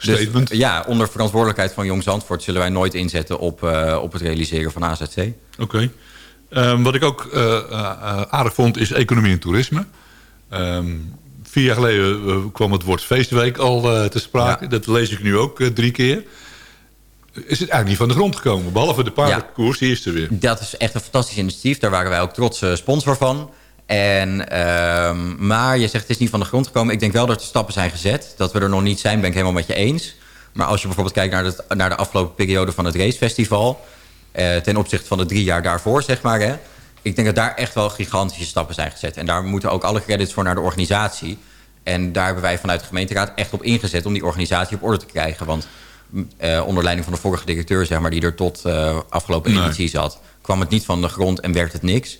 Statement. Dus, ja, onder verantwoordelijkheid van Jong Zandvoort... zullen wij nooit inzetten op, uh, op het realiseren van AZC. Oké. Okay. Um, wat ik ook uh, uh, aardig vond is economie en toerisme. Um, vier jaar geleden kwam het woord feestweek al te sprake. Ja. Dat lees ik nu ook drie keer is het eigenlijk niet van de grond gekomen. Behalve de paardenkoers, ja, die is er weer. Dat is echt een fantastisch initiatief. Daar waren wij ook trots sponsor van. En, uh, maar je zegt het is niet van de grond gekomen. Ik denk wel dat er stappen zijn gezet. Dat we er nog niet zijn, ben ik helemaal met je eens. Maar als je bijvoorbeeld kijkt naar de, naar de afgelopen periode van het racefestival... Uh, ten opzichte van de drie jaar daarvoor, zeg maar... Hè, ik denk dat daar echt wel gigantische stappen zijn gezet. En daar moeten ook alle credits voor naar de organisatie. En daar hebben wij vanuit de gemeenteraad echt op ingezet... om die organisatie op orde te krijgen. Want uh, onder leiding van de vorige directeur... Zeg maar, die er tot uh, afgelopen nee. editie zat... kwam het niet van de grond en werd het niks...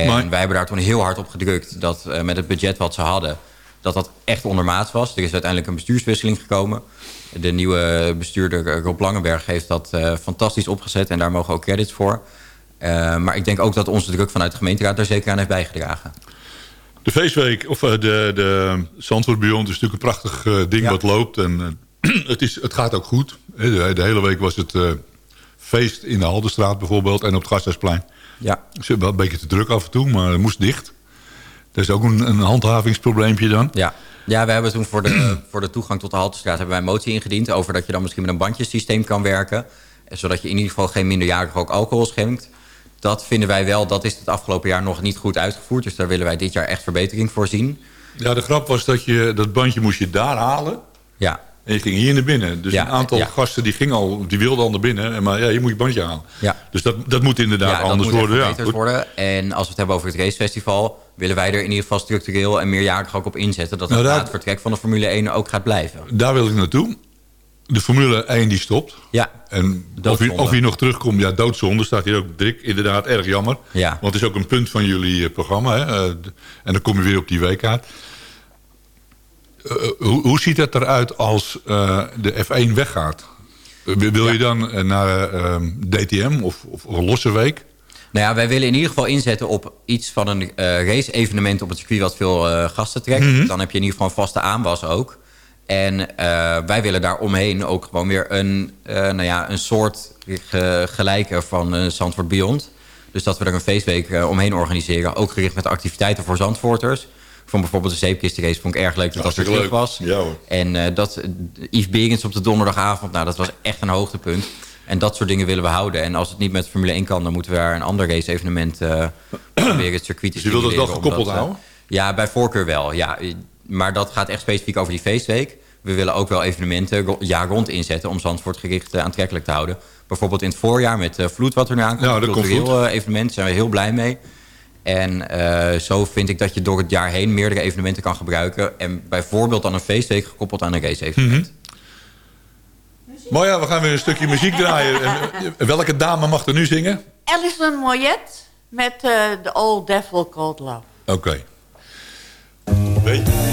En maar... wij hebben daar toen heel hard op gedrukt... dat uh, met het budget wat ze hadden... dat dat echt ondermaats was. Er is uiteindelijk een bestuurswisseling gekomen. De nieuwe bestuurder Rob Langenberg heeft dat uh, fantastisch opgezet... en daar mogen ook credits voor. Uh, maar ik denk ook dat onze druk vanuit de gemeenteraad... daar zeker aan heeft bijgedragen. De feestweek, of de, de Zandvoort is natuurlijk een prachtig ding ja. wat loopt. En het, is, het gaat ook goed. De, de hele week was het feest in de Haldenstraat bijvoorbeeld... en op het Gasthuisplein. Ja. Het is wel een beetje te druk af en toe, maar het moest dicht. Dat is ook een, een handhavingsprobleempje dan. Ja. Ja, we hebben toen voor de, voor de toegang tot de Haltestraat... hebben wij een motie ingediend over dat je dan misschien met een bandjesysteem kan werken. Zodat je in ieder geval geen minderjarige ook alcohol schenkt. Dat vinden wij wel, dat is het afgelopen jaar nog niet goed uitgevoerd. Dus daar willen wij dit jaar echt verbetering voor zien. Ja, de grap was dat je dat bandje moest je daar halen. Ja. En je ging hier naar binnen. Dus Ja, een aantal ja. gasten die, gingen al, die wilden al naar binnen. Maar ja, je moet je bandje halen. Ja. Dus dat, dat moet inderdaad anders moet worden. Ja, worden. En als we het hebben over het racefestival... willen wij er in ieder geval structureel en meerjarig ook op inzetten... dat Nou, het daar- het vertrek van de Formule 1 ook gaat blijven. Daar wil ik naartoe. De Formule 1 die stopt. Ja, En of hij, Doodzonde. of nog terugkomt, ja, doodzonde. Staat hier ook dik. Inderdaad, erg jammer. Ja. Want het is ook een punt van jullie eh, programma. Hè? Eh, en dan kom je weer op die WK. Eh, hoe, hoe ziet het eruit als eh, de F1 weggaat? Eh, Wil je dan eh, naar eh, DTM of, of een losse week? Nou ja, wij willen in ieder geval inzetten op iets van een eh, race-evenement op het circuit wat veel eh, gasten trekt. Mhm. Dan heb je in ieder geval een vaste aanwas ook. En eh, wij willen daar omheen ook gewoon weer een, eh, nou ja, een soort ge- gelijke van eh, Zandvoort Beyond. Dus dat we er een feestweek eh, omheen organiseren. Ook gericht met activiteiten voor Zandvoorters. Van bijvoorbeeld de zeepkistenrace vond ik erg leuk dat dat weer Hartstikke terug leuk. was. Ja, hoor. En eh, dat, eh, Yves Berends op de donderdagavond, nou, dat was echt een hoogtepunt. En dat soort dingen willen we houden. En als het niet met Formule 1 kan, dan moeten we daar een ander race-evenement eh proberen het circuit te Dus je wilt dat wel gekoppeld eh, houden? ja, bij voorkeur wel. Ja. Maar dat gaat echt specifiek over die feestweek. We willen ook wel evenementen jaar rond inzetten... om Zandvoort gericht eh, aantrekkelijk te houden. Bijvoorbeeld in het voorjaar met eh, Vloed wat er nu aankomt. Ja, dat komt eh, evenement, daar zijn we heel blij mee. En eh, zo vind ik dat je door het jaar heen meerdere evenementen kan gebruiken. En bijvoorbeeld dan een feestweek gekoppeld aan een race-evenement. Maar ja, we gaan weer een stukje muziek draaien. En, eh, welke dame mag er nu zingen? Alison Moyet met eh The Old Devil Called Love. Oké. Weet je?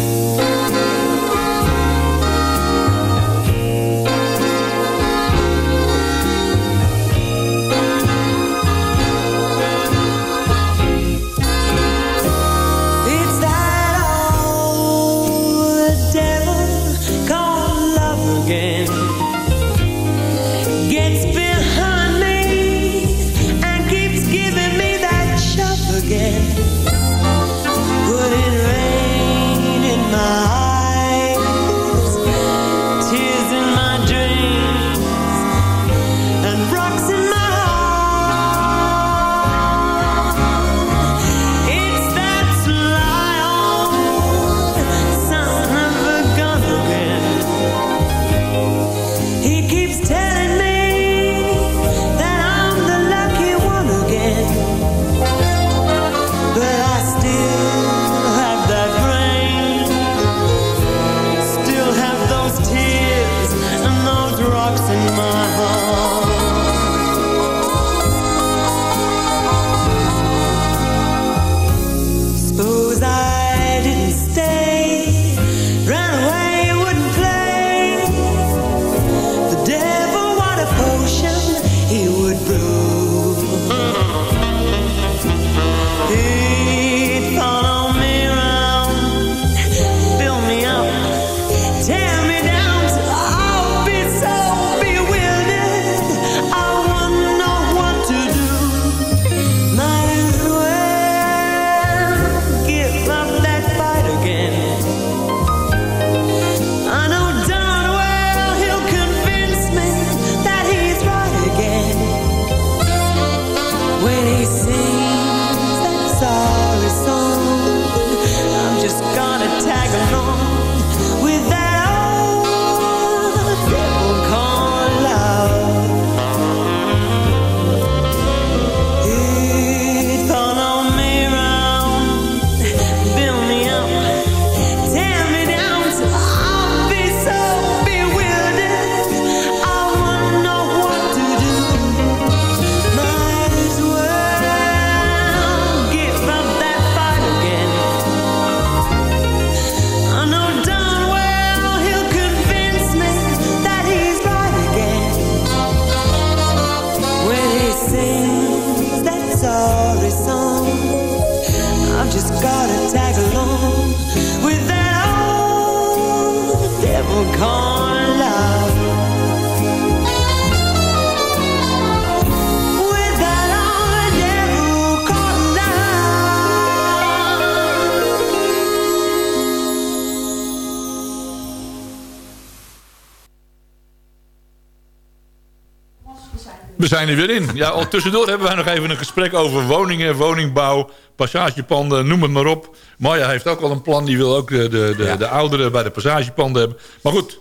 Zijn er weer in. Ja, al tussendoor hebben wij nog even een gesprek over woningen, woningbouw, passagepanden, noem het maar op. Maya heeft ook al een plan. Die wil ook de, de, de, ouderen bij de passagepanden hebben. Maar goed,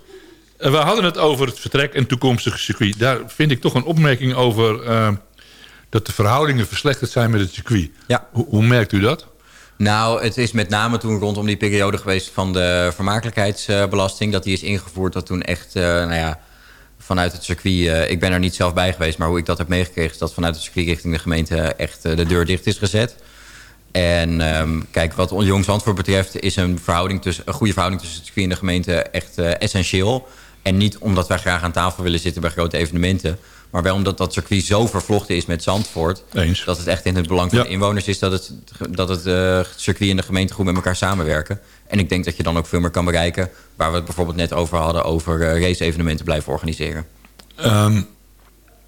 eh, we hadden het over het vertrek en toekomstige circuit. Daar vind ik toch een opmerking over eh, dat de verhoudingen verslechterd zijn met het circuit. Ja. Hoe, hoe merkt u dat? Nou, het is met name toen rondom die periode geweest van de vermakelijkheidsbelasting... dat die is ingevoerd, dat toen echt, eh, nou ja, vanuit het circuit... eh, ik ben er niet zelf bij geweest, maar hoe ik dat heb meegekregen... is dat vanuit het circuit richting de gemeente echt eh, de deur dicht is gezet. En ehm, kijk, wat Jong Zandvoort betreft... is een, verhouding tussen, een goede verhouding tussen het circuit en de gemeente echt eh, essentieel. En niet omdat wij graag aan tafel willen zitten bij grote evenementen... maar wel omdat dat circuit zo vervlochten is met Zandvoort... Eens. dat het echt in het belang van Ja. de inwoners is... dat het, dat het circuit en de gemeente goed met elkaar samenwerken. En ik denk dat je dan ook veel meer kan bereiken... waar we het bijvoorbeeld net over hadden... over eh, race-evenementen blijven organiseren. Ehm,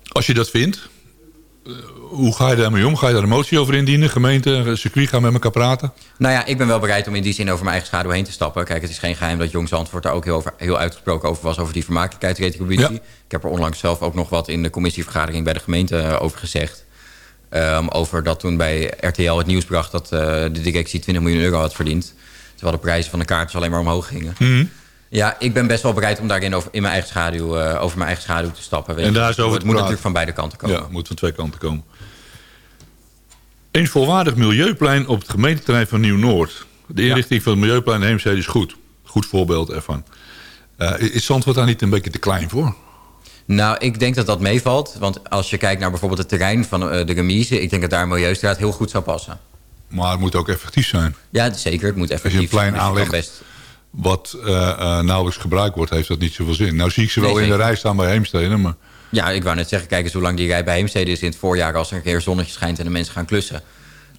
als je dat vindt, eh, hoe ga je daarmee om? Ga je daar een motie over indienen? Gemeente, circuit gaan met elkaar praten? Nou ja, ik ben wel bereid om in die zin over mijn eigen schaduw heen te stappen. Kijk, het is geen geheim dat Jong Zandvoort daar ook heel, over, heel uitgesproken over was... over die vermakelijkheidsretributie. Ja. Ik heb er onlangs zelf ook nog wat in de commissievergadering bij de gemeente eh, over gezegd. Ehm, over dat toen bij RTL het nieuws bracht dat de directie 20 miljoen euro had verdiend. Terwijl de prijzen van de kaartjes alleen maar omhoog gingen. Mhm. Ja, ik ben best wel bereid om daarin over, in mijn eigen schaduw, eh, over mijn eigen schaduw te stappen. Weet En daar is over het moet natuurlijk van beide kanten komen. Ja, het moet van twee kanten komen. Een volwaardig milieuplein op het gemeenteterrein van Nieuw-Noord. De inrichting van het milieuplein in Heemstede is goed. Goed voorbeeld ervan. Eh, is Zandvoort daar niet een beetje te klein voor? Nou, ik denk dat dat meevalt. Want als je kijkt naar bijvoorbeeld het terrein van eh, de remise... ik denk dat daar een milieustraat heel goed zou passen. Maar het moet ook effectief zijn. Ja, zeker. Het moet effectief een plein zijn, dus je kan aanlegt, best- Wat eh, eh, nauwelijks gebruikt wordt, heeft dat niet zoveel zin. Nou zie ik ze wel Nee, in de rij staan bij Heemstede. Maar Ja, ik wou net zeggen, kijk eens hoe lang die rij bij Heemstede is in het voorjaar... als er een keer zonnetje schijnt en de mensen gaan klussen.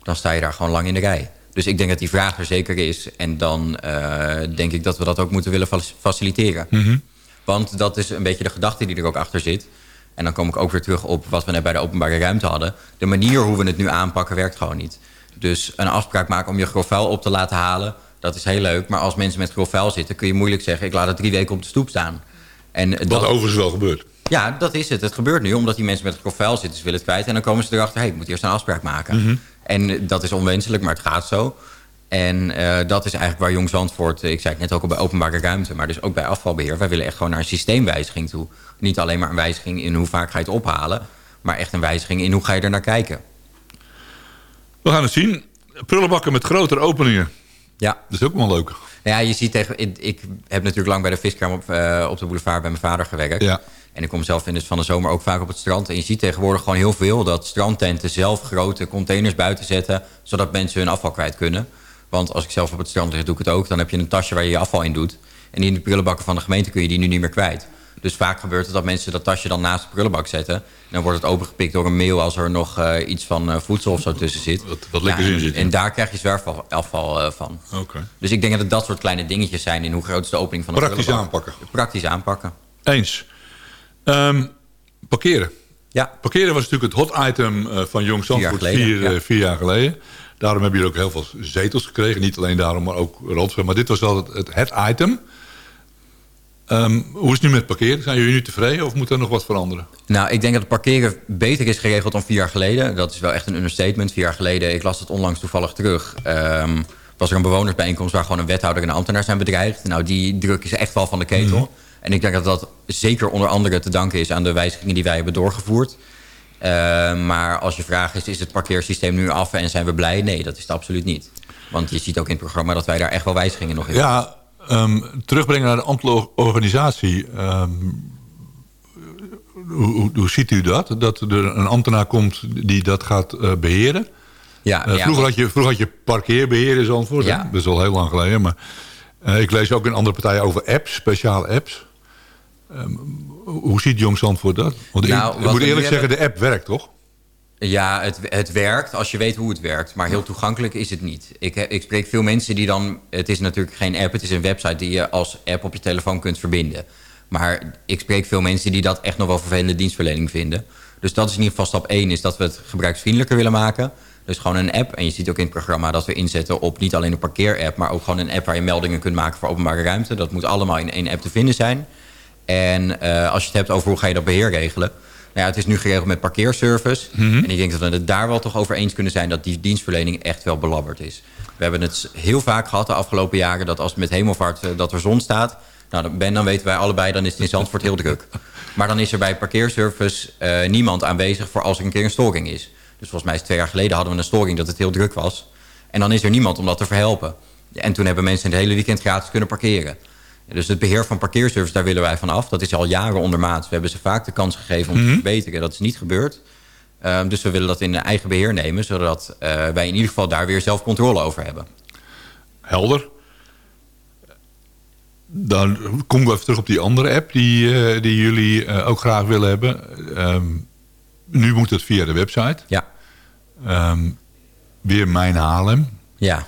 Dan sta je daar gewoon lang in de rij. Dus ik denk dat die vraag er zeker is. En dan eh, denk ik dat we dat ook moeten willen fac- faciliteren. Want dat is een beetje de gedachte die er ook achter zit. En dan kom ik ook weer terug op wat we net bij de openbare ruimte hadden. De manier hoe we het nu aanpakken werkt gewoon niet. Dus een afspraak maken om je grof vuil op te laten halen... dat is heel leuk. Maar als mensen met grof vuil zitten... kun je moeilijk zeggen, ik laat het drie weken op de stoep staan. En wat dat, overigens wel gebeurt. ja, dat is het. Het gebeurt nu omdat die mensen met het grof vuil zitten, ze willen het kwijt. En dan komen ze erachter, hey, ik moet eerst een afspraak maken. En dat is onwenselijk, maar het gaat zo. En eh, dat is eigenlijk waar Jong Zandvoort, eh, ik zei het net ook al bij openbare ruimte, maar dus ook bij afvalbeheer. Wij willen echt gewoon naar een systeemwijziging toe. Niet alleen maar een wijziging in hoe vaak ga je het ophalen, maar echt een wijziging in hoe ga je er naar kijken. We gaan het zien. Prullenbakken met grotere openingen. Ja, Dat is ook wel leuk. Ja, je ziet tegen. Ik, ik heb natuurlijk lang bij de viskraam op, eh, op de boulevard bij mijn vader gewerkt. Ja. En ik kom zelf in dus van de zomer ook vaak op het strand. En je ziet tegenwoordig gewoon heel veel dat strandtenten zelf grote containers buiten zetten. Zodat mensen hun afval kwijt kunnen. Want als ik zelf op het strand lig, doe ik het ook. Dan heb je een tasje waar je je afval in doet. En in de prullenbakken van de gemeente kun je die nu niet meer kwijt. Dus vaak gebeurt het dat mensen dat tasje dan naast de prullenbak zetten. En dan wordt het opengepikt door een mail als er nog eh, iets van eh, voedsel of zo tussen zit. Wat- wat lekkers Ja, in en- zit. En daar krijg je zwerfafval afval, eh, van. Oké. Dus ik denk dat het dat soort kleine dingetjes zijn... in hoe groot is de opening van de Praktisch prullenbak. aanpakken. Praktisch aanpakken. Eens. Ehm, parkeren. Ja, Parkeren was natuurlijk het hot item van Jong Zandvoort vier, ja. vier jaar geleden. Daarom hebben jullie ook heel veel zetels gekregen. Niet alleen daarom, maar ook rondspel. Maar dit was wel het, het, het item. Ehm, hoe is het nu met parkeren? Zijn jullie nu tevreden of moet er nog wat veranderen? nou, ik denk dat het parkeren beter is geregeld dan vier jaar geleden. Dat is wel echt een understatement. Vier jaar geleden, ik las het onlangs toevallig terug... ehm, was er een bewonersbijeenkomst waar gewoon een wethouder en een ambtenaar zijn bedreigd. Nou, die druk is echt wel van de ketel. En ik denk dat dat zeker onder andere te danken is aan de wijzigingen die wij hebben doorgevoerd. Eh, maar als je vraag is, is het parkeersysteem nu af en zijn we blij? Nee, dat is het absoluut niet. Want je ziet ook in het programma dat wij daar echt wel wijzigingen nog in Ja, ehm, terugbrengen naar de ambtelijke organisatie. Ehm, hoe, ziet u dat? Dat er een ambtenaar komt die dat gaat eh, beheren? Ja, Eh, ja, vroeger, had je, vroeger had je parkeerbeheer in Zandvoort. hè? Dat is al heel lang geleden. Maar eh, ik lees ook in andere partijen over apps, speciale apps. Ehm, hoe ziet Jong Zandvoort dat? Want ik- Nou, ik moet eerlijk zeggen, hebben- de app werkt toch? Ja, het, het werkt als je weet hoe het werkt. Maar heel toegankelijk is het niet. Ik, he- ik spreek veel mensen die dan... Het is natuurlijk geen app, het is een website... die je als app op je telefoon kunt verbinden. Maar ik spreek veel mensen die dat echt nog wel vervelende dienstverlening vinden. Dus dat is in ieder geval stap 1... is dat we het gebruiksvriendelijker willen maken. Dus gewoon een app. En je ziet ook in het programma dat we inzetten op niet alleen een parkeerapp... maar ook gewoon een app waar je meldingen kunt maken voor openbare ruimte. Dat moet allemaal in één app te vinden zijn. En eh, als je het hebt over hoe ga je dat beheer regelen... ja, het is nu geregeld met parkeerservice. En ik denk dat we het daar wel toch over eens kunnen zijn... dat die dienstverlening echt wel belabberd is. We hebben het heel vaak gehad de afgelopen jaren... dat als met hemelvaart eh, dat er zon staat... Nou, dan, ben, dan weten wij allebei, dan is het in Zandvoort heel druk. Maar dan is er bij parkeerservice eh, niemand aanwezig... voor als er een keer een storing is. Dus volgens mij is twee jaar geleden hadden we een storing... dat het heel druk was. En dan is er niemand om dat te verhelpen. En toen hebben mensen het hele weekend gratis kunnen parkeren. Dus het beheer van parkeerservice, daar willen wij van af. Dat is al jaren ondermaats. We hebben ze vaak de kans gegeven om te verbeteren. Dat is niet gebeurd. Ehm, dus we willen dat in eigen beheer nemen... zodat eh, wij in ieder geval daar weer zelf controle over hebben. Helder. Dan komen we even terug op die andere app die, eh, die jullie eh, ook graag willen hebben. Ehm, nu moet het via de website. Ja, Ehm, weer Mijn Haarlem. ja,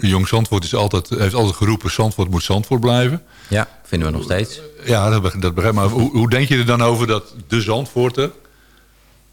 Jong Zandvoort is altijd, heeft altijd geroepen... Zandvoort moet Zandvoort blijven. ja vinden we nog steeds. Ja, dat, dat begrijp ik. Maar hoe, hoe denk je er dan over dat de Zandvoorter...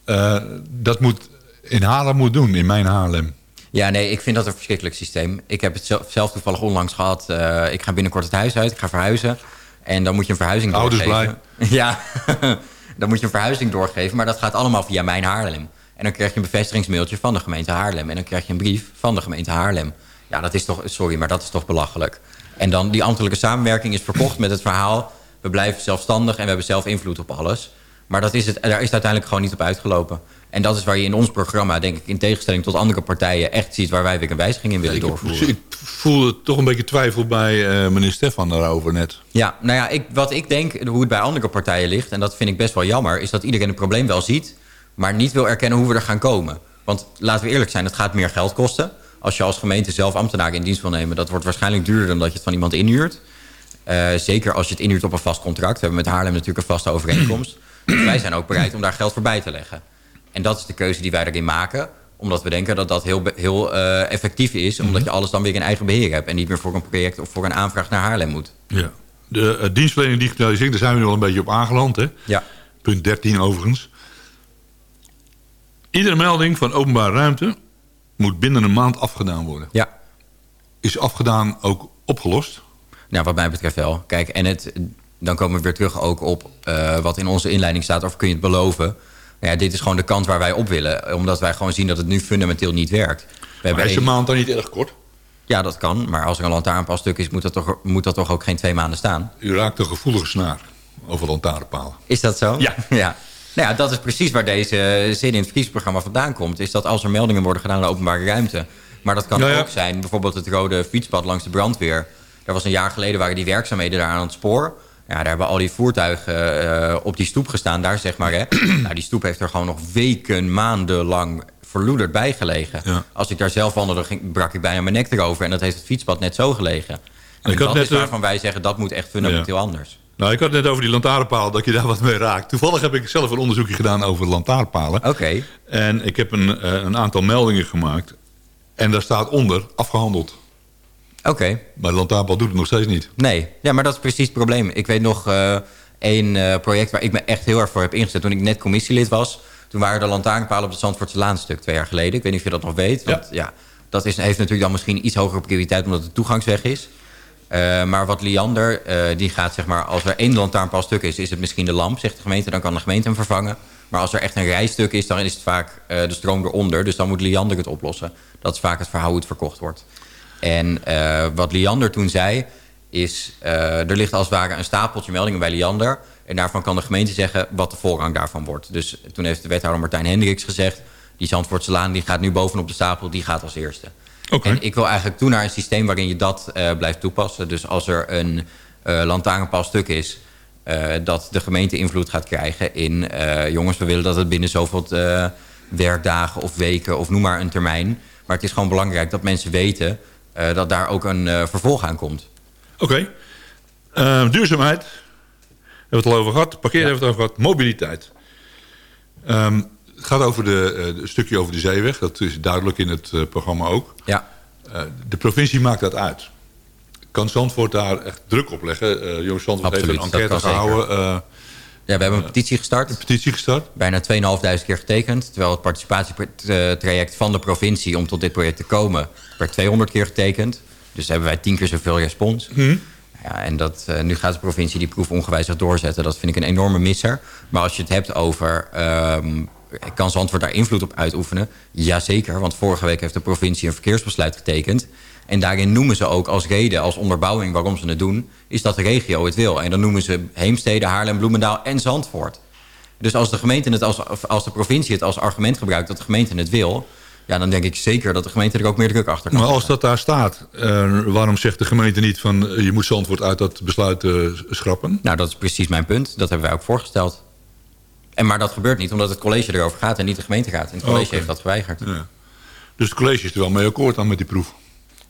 eh, dat moet in Haarlem moet doen, in Mijn Haarlem? Ja, nee, ik vind dat een verschrikkelijk systeem. Ik heb het zelf, zelf toevallig onlangs gehad. Eh, ik ga binnenkort het huis uit, ik ga verhuizen. En dan moet je een verhuizing Ouders doorgeven. Ja, dan moet je een verhuizing doorgeven. Maar dat gaat allemaal via Mijn Haarlem. En dan krijg je een bevestigingsmailtje van de gemeente Haarlem. En dan krijg je een brief van de gemeente Haarlem. Ja, dat is toch, sorry, maar dat is toch belachelijk. En dan die ambtelijke samenwerking is verkocht met het verhaal... we blijven zelfstandig en we hebben zelf invloed op alles. Maar dat is het, daar is het uiteindelijk gewoon niet op uitgelopen. En dat is waar je in ons programma, denk ik... in tegenstelling tot andere partijen... echt ziet waar wij weer een wijziging in willen Ik, doorvoeren. ik voelde toch een beetje twijfel bij eh, meneer Stefan daarover net. Ja, nou ja, ik, wat ik denk, hoe het bij andere partijen ligt... en dat vind ik best wel jammer... is dat iedereen het probleem wel ziet... maar niet wil erkennen hoe we er gaan komen. Want laten we eerlijk zijn, het gaat meer geld kosten. Als je als gemeente zelf ambtenaren in dienst wil nemen... dat wordt waarschijnlijk duurder dan dat je het van iemand inhuurt. Eh, zeker als je het inhuurt op een vast contract. We hebben met Haarlem natuurlijk een vaste overeenkomst. dus wij zijn ook bereid om daar geld voor bij te leggen. En dat is de keuze die wij erin maken omdat we denken dat dat heel, heel eh, effectief is. Omdat je alles dan weer in eigen beheer hebt. En niet meer voor een project of voor een aanvraag naar Haarlem moet. Ja. De uh, dienstverlening digitalisering, daar zijn we nu al een beetje op aangeland. Hè? Ja. Punt 13 overigens. Iedere melding van openbare ruimte moet binnen een maand afgedaan worden. Ja. Is afgedaan ook opgelost? Nou, wat mij betreft wel. Kijk, en het, dan komen we weer terug ook op eh, wat in onze inleiding staat. Of kun je het beloven? Ja, dit is gewoon de kant waar wij op willen. Omdat wij gewoon zien dat het nu fundamenteel niet werkt. We Maar is een maand dan niet erg kort? Ja, dat kan. Maar als er een lantaarnpasstuk is, moet dat, toch, moet dat toch ook geen twee maanden staan? U raakt een gevoelige snaar over lantaarnpalen. Is dat zo? Ja. ja. Nou ja, dat is precies waar deze zin in het verkiezingsprogramma vandaan komt. Is dat als er meldingen worden gedaan in de openbare ruimte. Maar dat kan Ja, ja. ook zijn, bijvoorbeeld het rode fietspad langs de brandweer. Er was een jaar geleden waren die werkzaamheden daar aan het spoor. Ja, daar hebben al die voertuigen eh, op die stoep gestaan, daar zeg maar. Hè. nou, die stoep heeft er gewoon nog weken, maanden lang verloederd bij gelegen. Ja. Als ik daar zelf wandelde, ging, brak ik bijna mijn nek erover. En dat heeft het fietspad net zo gelegen. En Ik dat is waarvan wij zeggen, dat moet echt fundamenteel anders. Nou, ik had het net over die lantaarnpaal, dat je daar wat mee raakt. Toevallig heb ik zelf een onderzoekje gedaan over lantaarnpalen. Oké. En ik heb een, eh, een aantal meldingen gemaakt. En daar staat onder, afgehandeld. Oké. Maar de lantaarnpaal doet het nog steeds niet. Nee, ja, maar dat is precies het probleem. Ik weet nog eh één eh, project waar ik me echt heel erg voor heb ingezet. Toen ik net commissielid was, toen waren de lantaarnpalen op het Zandvoortse Laanstuk twee jaar geleden. Ik weet niet of je dat nog weet. Want, ja. dat is, heeft natuurlijk dan misschien iets hogere prioriteit omdat het toegangsweg is. Eh, maar wat Liander, eh, die gaat zeg maar, als er één lantaarnpaal stuk is, is het misschien de lamp, zegt de gemeente. Dan kan de gemeente hem vervangen. Maar als er echt een rijstuk is, dan is het vaak eh, de stroom eronder. Dus dan moet Liander het oplossen. Dat is vaak het verhaal hoe het verkocht wordt. En wat Liander toen zei, is... er ligt als het ware een stapeltje meldingen bij Liander. En daarvan kan de gemeente zeggen wat de voorrang daarvan wordt. Dus toen heeft de wethouder Martijn Hendricks gezegd... die Zandvoortse Laan die gaat nu bovenop de stapel, die gaat als eerste. En ik wil eigenlijk toe naar een systeem waarin je dat eh, blijft toepassen. Dus als er een eh lantaarnpaal stuk is... eh, dat de gemeente invloed gaat krijgen in... jongens, we willen dat het binnen zoveel werkdagen of weken... of noem maar een termijn. Maar het is gewoon belangrijk dat mensen weten... dat daar ook een vervolg aan komt. Oké. Duurzaamheid. Hebben we het al over gehad. Parkeer hebben we het over gehad. Mobiliteit. Ehm, het gaat over de, eh, een stukje over de zeeweg. Dat is duidelijk in het eh, programma ook. Ja, Eh, de provincie maakt dat uit. Kan Zandvoort daar echt druk op leggen? Joost Zandvoort heeft Absoluut, een dat enquête gehouden. eh, ja we hebben een petitie gestart. petitie gestart. Bijna 2.500 keer getekend. Terwijl het participatietraject van de provincie... om tot dit project te komen, werd 200 keer getekend. Dus hebben wij tien keer zoveel respons. Ja, Ja, en dat, nu gaat de provincie die proef ongewijzigd doorzetten. Dat vind ik een enorme misser. Maar als je het hebt over... ehm, kan Zandvoort daar invloed op uitoefenen? Jazeker, want vorige week heeft de provincie een verkeersbesluit getekend. En daarin noemen ze ook als reden, als onderbouwing waarom ze het doen... is dat de regio het wil. En dan noemen ze Heemstede, Haarlem, Bloemendaal en Zandvoort. Dus als de, gemeente het als, als de provincie het als argument gebruikt dat de gemeente het wil... ja, dan denk ik zeker dat de gemeente er ook meer druk achter kan Maar als dat daar staat, eh, waarom zegt de gemeente niet van... eh, je moet Zandvoort uit dat besluit eh, schrappen? Nou, dat is precies mijn punt. Dat hebben wij ook voorgesteld. En maar dat gebeurt niet omdat het college erover gaat en niet de gemeente gaat. En het college Oké. heeft dat geweigerd. Ja. Dus het college is er wel mee akkoord dan met die proef.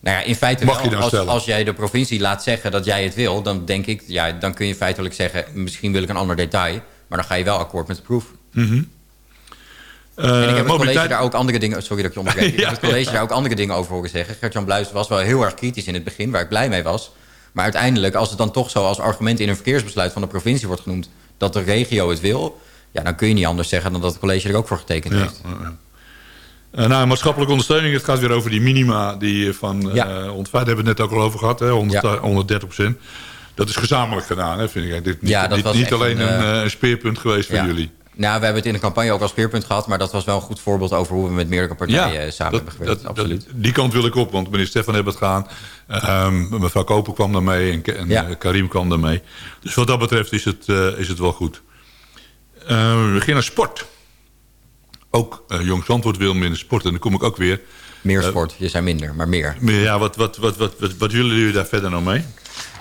Nou ja, in feite Mag wel. je als, als jij de provincie laat zeggen dat jij het wil... dan denk ik, ja, dan kun je feitelijk zeggen... misschien wil ik een ander detail... maar dan ga je wel akkoord met de proef. Eh, En ik heb het college daar ook andere dingen... Sorry dat ik je onderbreek. Ik Ja, heb het college ja. daar ook andere dingen over horen zeggen. Gert-Jan Bluis was wel heel erg kritisch in het begin... waar ik blij mee was. Maar uiteindelijk, als het dan toch zo als argument... in een verkeersbesluit van de provincie wordt genoemd... dat de regio het wil... ja, dan kun je niet anders zeggen... dan dat het college er ook voor getekend Ja, heeft. ja, ja. Eh, nou, maatschappelijke ondersteuning, het gaat weer over die minima die van Ja. eh ontvaart. Daar hebben we het net ook al over gehad, hè, 100, Ja. eh, 130 procent. Dat is gezamenlijk gedaan, hè, vind ik. Dit, niet Ja, dat was niet alleen een, speerpunt geweest Ja. voor jullie. Nou, we hebben het in de campagne ook als speerpunt gehad... maar dat was wel een goed voorbeeld over hoe we met meerdere partijen samen hebben gewerkt. Absoluut. die kant wil ik op, want meneer Stefan heeft het gaan. Ehm, mevrouw Koper kwam daarmee en, en Ja. Karim kwam daarmee. Dus wat dat betreft is het, is het wel goed. Eh, we beginnen sport. Ook eh Jong Zandvoort wil minder sport. En dan kom ik ook weer. Meer sport, je zei minder, maar meer. Ja, wat, wat, wat, wat, wat, wat willen jullie daar verder nou mee?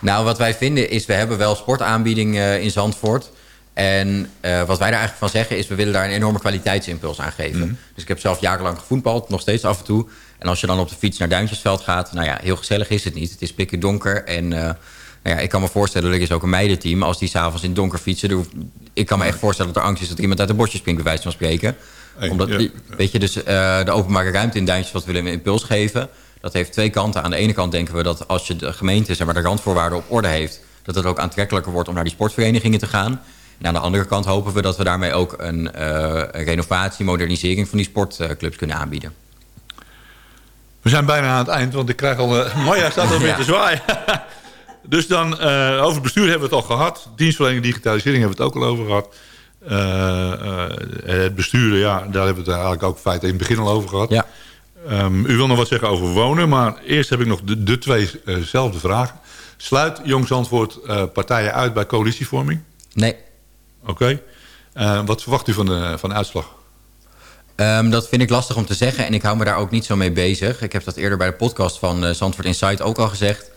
Nou, wat wij vinden is, we hebben wel sportaanbieding eh, in Zandvoort. En eh, wat wij daar eigenlijk van zeggen is, we willen daar een enorme kwaliteitsimpuls aan geven. Dus ik heb zelf jarenlang gevoetbald, nog steeds af en toe. En als je dan op de fiets naar Duintjesveld gaat, nou ja, heel gezellig is het niet. Het is pikken donker en... eh, ja, ik kan me voorstellen, er is ook een meidenteam... als die s'avonds in het donker fietsen... ik kan me echt voorstellen dat er angst is dat iemand uit de bosjes springt... bij wijze van spreken. Hey, Omdat, ja. weet je, dus eh, de openbare ruimte in Duintjesveld willen we een impuls geven. Dat heeft twee kanten. Aan de ene kant denken we dat als je de gemeente zeg maar, de randvoorwaarden op orde heeft... dat het ook aantrekkelijker wordt om naar die sportverenigingen te gaan. En aan de andere kant hopen we dat we daarmee ook een, eh, een renovatie, modernisering van die sportclubs kunnen aanbieden. We zijn bijna aan het eind, want ik krijg al... Uh, Maya staat alweer Ja. te zwaaien. dus dan, eh, over het bestuur hebben we het al gehad. Dienstverlening digitalisering hebben we het ook al over gehad. Eh, eh, het besturen, ja, daar hebben we het eigenlijk ook in feite in het begin al over gehad. Ja. Ehm, u wil nog wat zeggen over wonen, maar eerst heb ik nog de, de tweezelfde vragen. Sluit Jong Zandvoort eh, partijen uit bij coalitievorming? Nee, Oké. Wat verwacht u van de, van de uitslag? Ehm, dat vind ik lastig om te zeggen en ik hou me daar ook niet zo mee bezig. Ik heb dat eerder bij de podcast van eh, Zandvoort Insight ook al gezegd.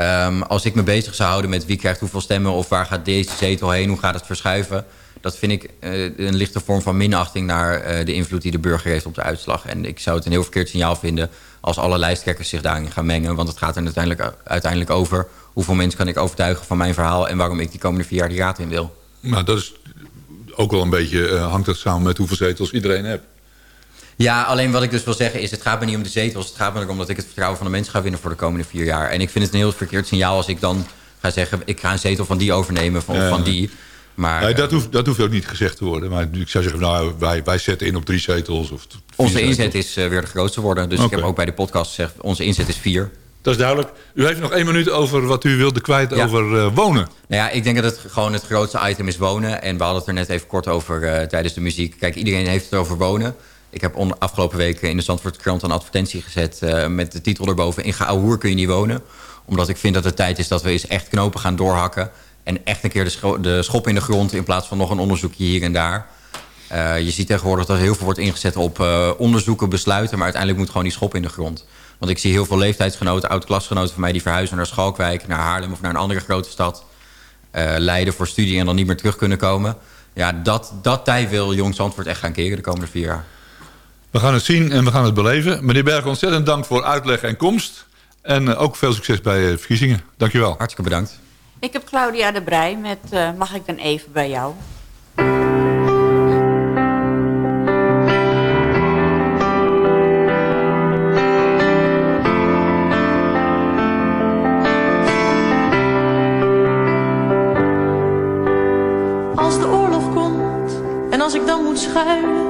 Ehm, als ik me bezig zou houden met wie krijgt hoeveel stemmen... of waar gaat deze zetel heen, hoe gaat het verschuiven... dat vind ik eh, een lichte vorm van minachting naar eh, de invloed die de burger heeft op de uitslag. En ik zou het een heel verkeerd signaal vinden... als alle lijsttrekkers zich daarin gaan mengen. Want het gaat er uiteindelijk, uiteindelijk over... hoeveel mensen kan ik overtuigen van mijn verhaal... en waarom ik die komende vier jaar die raad in wil. Nou, dat is ook wel een beetje... eh, hangt dat samen met hoeveel zetels iedereen heeft. Ja, alleen wat ik dus wil zeggen is... het gaat me niet om de zetels. Het gaat me erom dat ik het vertrouwen van de mensen ga winnen... voor de komende vier jaar. En ik vind het een heel verkeerd signaal als ik dan ga zeggen... ik ga een zetel van die overnemen Ja. van die. Maar Nee, dat, eh, hoeft, dat hoeft ook niet gezegd te worden. Maar ik zou zeggen, nou, wij, wij zetten in op drie zetels. Of onze zetels. inzet is eh, weer de grootste worden. Dus ik heb ook bij de podcast gezegd... onze inzet is vier. Dat is duidelijk. U heeft nog één minuut over wat u wilde kwijt Ja. over eh, wonen. Nou ja, ik denk dat het gewoon het grootste item is wonen. En we hadden het er net even kort over tijdens de muziek. Kijk, iedereen heeft het over wonen. Ik heb afgelopen week in de Zandvoort Krant een advertentie gezet... eh, met de titel erboven... in Geouwehoer kun je niet wonen. Omdat ik vind dat het tijd is dat we eens echt knopen gaan doorhakken... en echt een keer de, de schop in de grond... in plaats van nog een onderzoekje hier en daar. Eh, je ziet tegenwoordig dat er heel veel wordt ingezet op eh, onderzoeken, besluiten... maar uiteindelijk moet gewoon die schop in de grond. Want ik zie heel veel leeftijdsgenoten, oud-klasgenoten van mij... die verhuizen naar Schalkwijk, naar Haarlem of naar een andere grote stad... eh, Leiden voor studie en dan niet meer terug kunnen komen. Ja, dat, dat tij wil Jong Zandvoort echt gaan keren de komende vier jaar. We gaan het zien en we gaan het beleven. Meneer Berg, ontzettend dank voor uitleg en komst. En eh, ook veel succes bij de verkiezingen. Dankjewel. Hartstikke bedankt. Ik heb Claudia de Brij met eh, Mag ik dan even bij jou? Als de oorlog komt en als ik dan moet schuilen,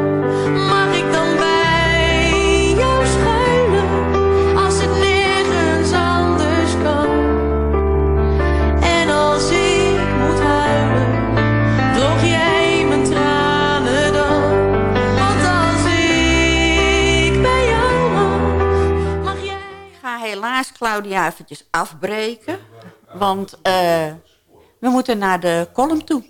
Claudia eventjes afbreken. Want eh, we moeten naar de column toe.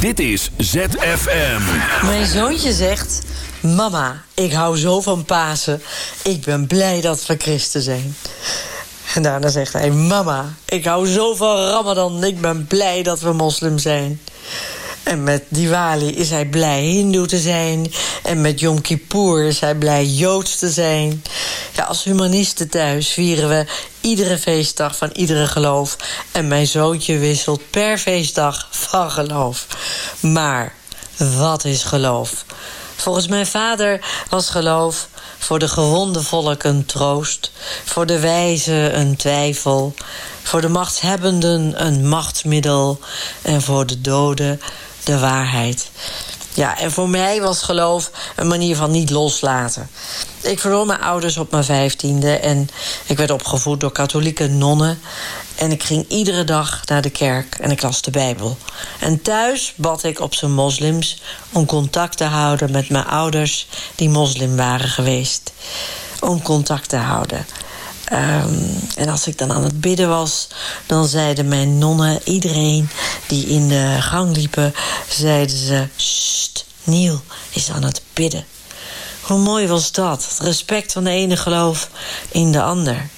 Dit is ZFM. Mijn zoontje zegt... Mama, ik hou zo van Pasen. Ik ben blij dat we christen zijn. En daarna zegt hij... Mama, ik hou zo van Ramadan. Ik ben blij dat we moslim zijn. En met Diwali is hij blij hindoe te zijn. En met Yom Kippur is hij blij joods te zijn. Ja, als humanisten thuis vieren we iedere feestdag van iedere geloof. En mijn zoontje wisselt per feestdag van geloof. Maar wat is geloof? Volgens mijn vader was geloof voor de gewonde volk een troost, voor de wijze een twijfel, voor de machtshebbenden een machtsmiddel en voor de doden de waarheid. Ja, en voor mij was geloof een manier van niet loslaten. Ik verloor mijn ouders op mijn vijftiende en ik werd opgevoed door katholieke nonnen. En ik ging iedere dag naar de kerk en ik las de Bijbel. En thuis bad ik op zijn moslims om contact te houden met mijn ouders die moslim waren geweest. Om contact te houden. Ehm, en als ik dan aan het bidden was, dan zeiden mijn nonnen, iedereen die in de gang liepen, zeiden ze: Sst, Niel is aan het bidden. Hoe mooi was dat? Het respect van de ene geloof in de ander.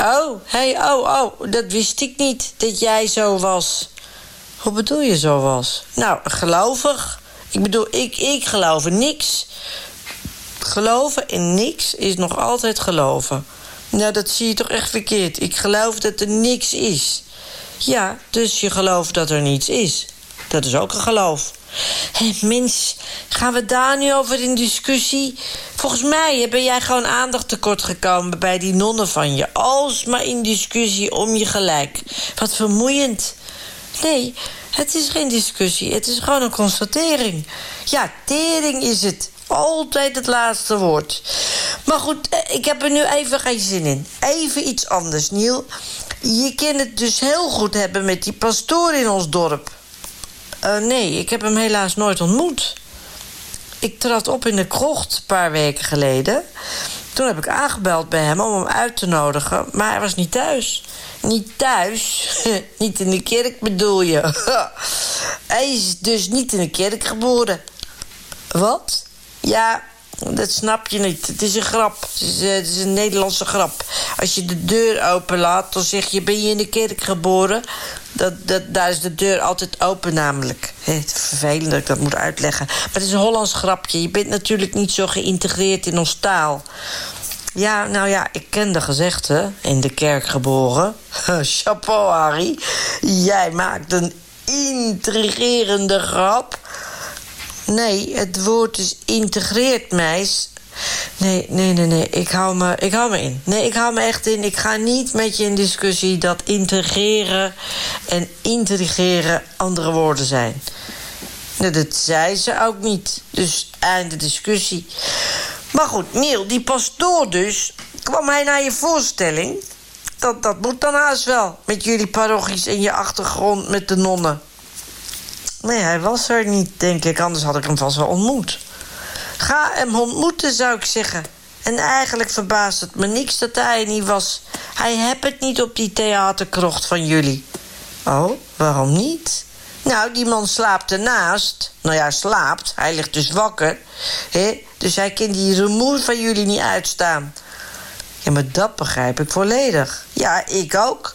Oh, hey, oh, oh, dat wist ik niet dat jij zo was. Hoe bedoel je zo was? Nou, gelovig. Ik bedoel, ik, ik geloof niks. Geloven in niks is nog altijd geloven. Nou, dat zie je toch echt verkeerd. Ik geloof dat er niks is. Ja, dus je gelooft dat er niets is. Dat is ook een geloof. Hé, mens, gaan we daar nu over in discussie? Volgens mij ben jij gewoon aandacht tekort gekomen bij die nonnen van je. Alsmaar in discussie om je gelijk. Wat vermoeiend. Nee, het is geen discussie. Het is gewoon een constatering. Ja, tering is het. Altijd het laatste woord. Maar goed, eh, ik heb er nu even geen zin in. Even iets anders, Niel. Je kan het dus heel goed hebben met die pastoor in ons dorp. Uh, nee, ik heb hem helaas nooit ontmoet. Ik trad op in de krocht een paar weken geleden. Toen heb ik aangebeld bij hem om hem uit te nodigen, maar hij was niet thuis. Niet thuis? niet in de kerk bedoel je? hij is dus niet in de kerk geboren. Wat? Ja, dat snap je niet. Het is een grap. Het is, uh, het is, een Nederlandse grap. Als je de deur openlaat, dan zeg je... ben je in de kerk geboren? Dat, dat, daar is de deur altijd open namelijk. Het vervelend dat ik dat moet uitleggen. Maar het is een Hollands grapje. Je bent natuurlijk niet zo geïntegreerd in ons taal. Ja, nou ja, ik ken de gezegde. In de kerk geboren. Chapeau, Harry. Jij maakt een intrigerende grap... Nee, het woord is integreert, meis. Nee, nee, nee, nee. Ik hou, me, ik hou me in. Nee, ik hou me echt in. Ik ga niet met je in discussie dat integreren en intrigeren andere woorden zijn. Dat zei ze ook niet. Dus einde discussie. Maar goed, Neil, die pastoor dus... kwam hij naar je voorstelling? Dat, dat moet dan haast wel. Met jullie parochies en je achtergrond met de nonnen. Nee, hij was er niet, denk ik. Anders had ik hem vast wel ontmoet. Ga hem ontmoeten, zou ik zeggen. En eigenlijk verbaast het me niks dat hij er niet was. Hij hebt het niet op die theaterkrocht van jullie. Oh, waarom niet? Nou, die man slaapt ernaast. Nou ja, slaapt. Hij ligt dus wakker. He? Dus hij kan die rumoer van jullie niet uitstaan. Ja, maar dat begrijp ik volledig. Ja, ik ook.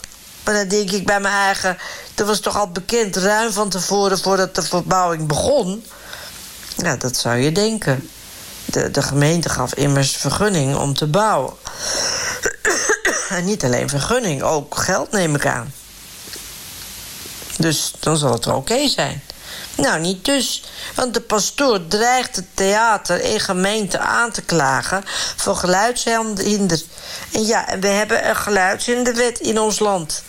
Maar dan denk ik bij mijn eigen... dat was toch al bekend ruim van tevoren voordat de verbouwing begon? Ja, dat zou je denken. De, de gemeente gaf immers vergunning om te bouwen. en niet alleen vergunning, ook geld neem ik aan. Dus dan zal het oké zijn. Nou, niet dus. Want de pastoor dreigt het theater en gemeente aan te klagen... voor geluidshinder. En ja, en we hebben een geluidshinderwet in ons land.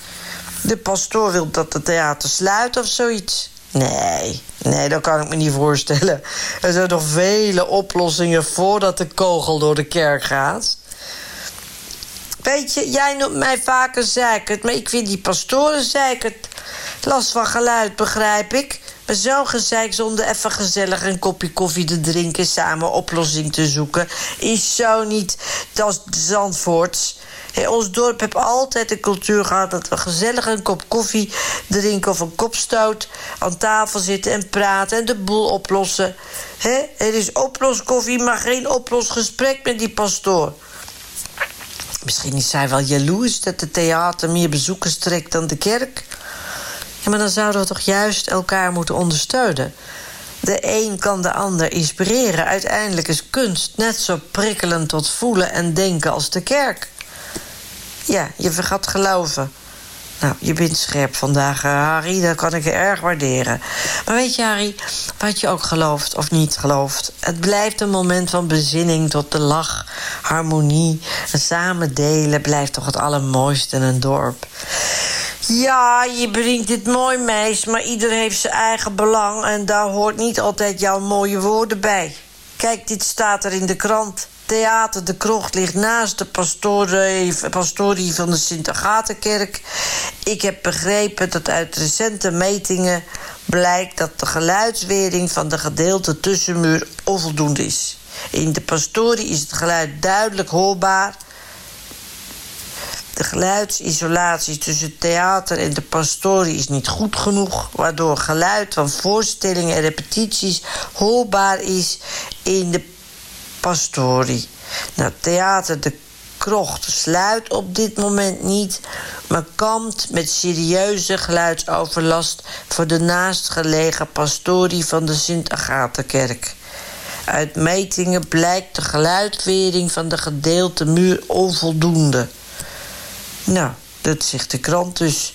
De pastoor wil dat het theater sluit of zoiets. Nee, nee, dat kan ik me niet voorstellen. Er zijn nog vele oplossingen voordat de kogel door de kerk gaat. Weet je, jij noemt mij vaak een zeikert, maar ik vind die pastoren zeikert. Last van geluid, begrijp ik. Maar zo'n gezeik zonder even gezellig een kopje koffie te drinken... samen oplossing te zoeken, is zo niet als Zandvoorts. Ons dorp heeft altijd de cultuur gehad... dat we gezellig een kop koffie drinken of een kop stoot... aan tafel zitten en praten en de boel oplossen. Er is oploskoffie, maar geen oplosgesprek met die pastoor. Misschien is zij wel jaloers dat het theater meer bezoekers trekt dan de kerk. Ja, maar dan zouden we toch juist elkaar moeten ondersteunen. De een kan de ander inspireren. Uiteindelijk is kunst net zo prikkelend tot voelen en denken als de kerk. Ja, je vergat geloven. Nou, je bent scherp vandaag, eh, Harry. Dat kan ik je erg waarderen. Maar weet je, Harry, wat je ook gelooft of niet gelooft... het blijft een moment van bezinning tot de lach, harmonie... en samen delen blijft toch het allermooiste in een dorp. Ja, je brengt dit mooi, meis, maar ieder heeft zijn eigen belang... en daar hoort niet altijd jouw mooie woorden bij. Kijk, dit staat er in de krant. Theater De Krocht ligt naast de pastorie, van de Sint-Agatenkerk. Ik heb begrepen dat uit recente metingen blijkt... dat de geluidswering van de gedeelte tussenmuur onvoldoende is. In de pastorie is het geluid duidelijk hoorbaar... De geluidsisolatie tussen het theater en de pastorie is niet goed genoeg... waardoor geluid van voorstellingen en repetities hoorbaar is in de pastorie. Nou, theater De Krocht sluit op dit moment niet... maar kampt met serieuze geluidsoverlast... voor de naastgelegen pastorie van de Sint-Agatenkerk. Uit metingen blijkt de geluidwering van de gedeelte muur onvoldoende... Nou, dat zegt de krant dus.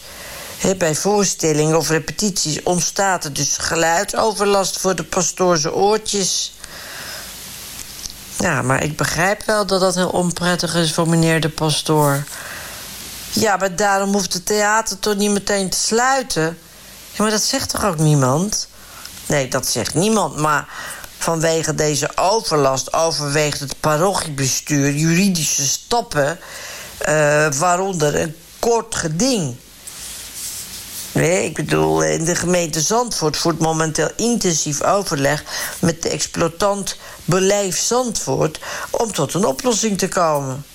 Bij voorstellingen of repetities ontstaat er dus geluidsoverlast voor de pastoorse oortjes. Ja, maar ik begrijp wel dat dat heel onprettig is voor meneer de pastoor. Ja, maar daarom hoeft het theater toch niet meteen te sluiten? Ja, maar dat zegt toch ook niemand? Nee, dat zegt niemand, maar vanwege deze overlast overweegt het parochiebestuur juridische stappen uh, waaronder een kort geding. Nee, ik bedoel, in de gemeente Zandvoort voert momenteel intensief overleg met de exploitant Beleef Zandvoort om tot een oplossing te komen.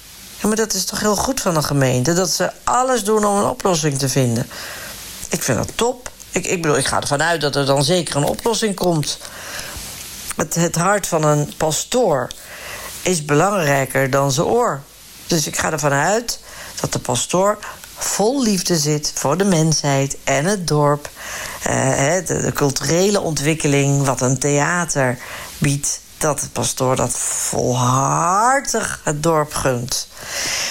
Ja, maar dat is toch heel goed van de gemeente, dat ze alles doen om een oplossing te vinden. Ik vind dat top. Ik, ik bedoel, ik ga ervan uit dat er dan zeker een oplossing komt. Het, het hart van een pastoor is belangrijker dan zijn oor. Dus ik ga ervan uit dat de pastoor vol liefde zit voor de mensheid en het dorp. Uh, de, de, culturele ontwikkeling, wat een theater biedt. Dat de pastoor dat volhartig het dorp gunt.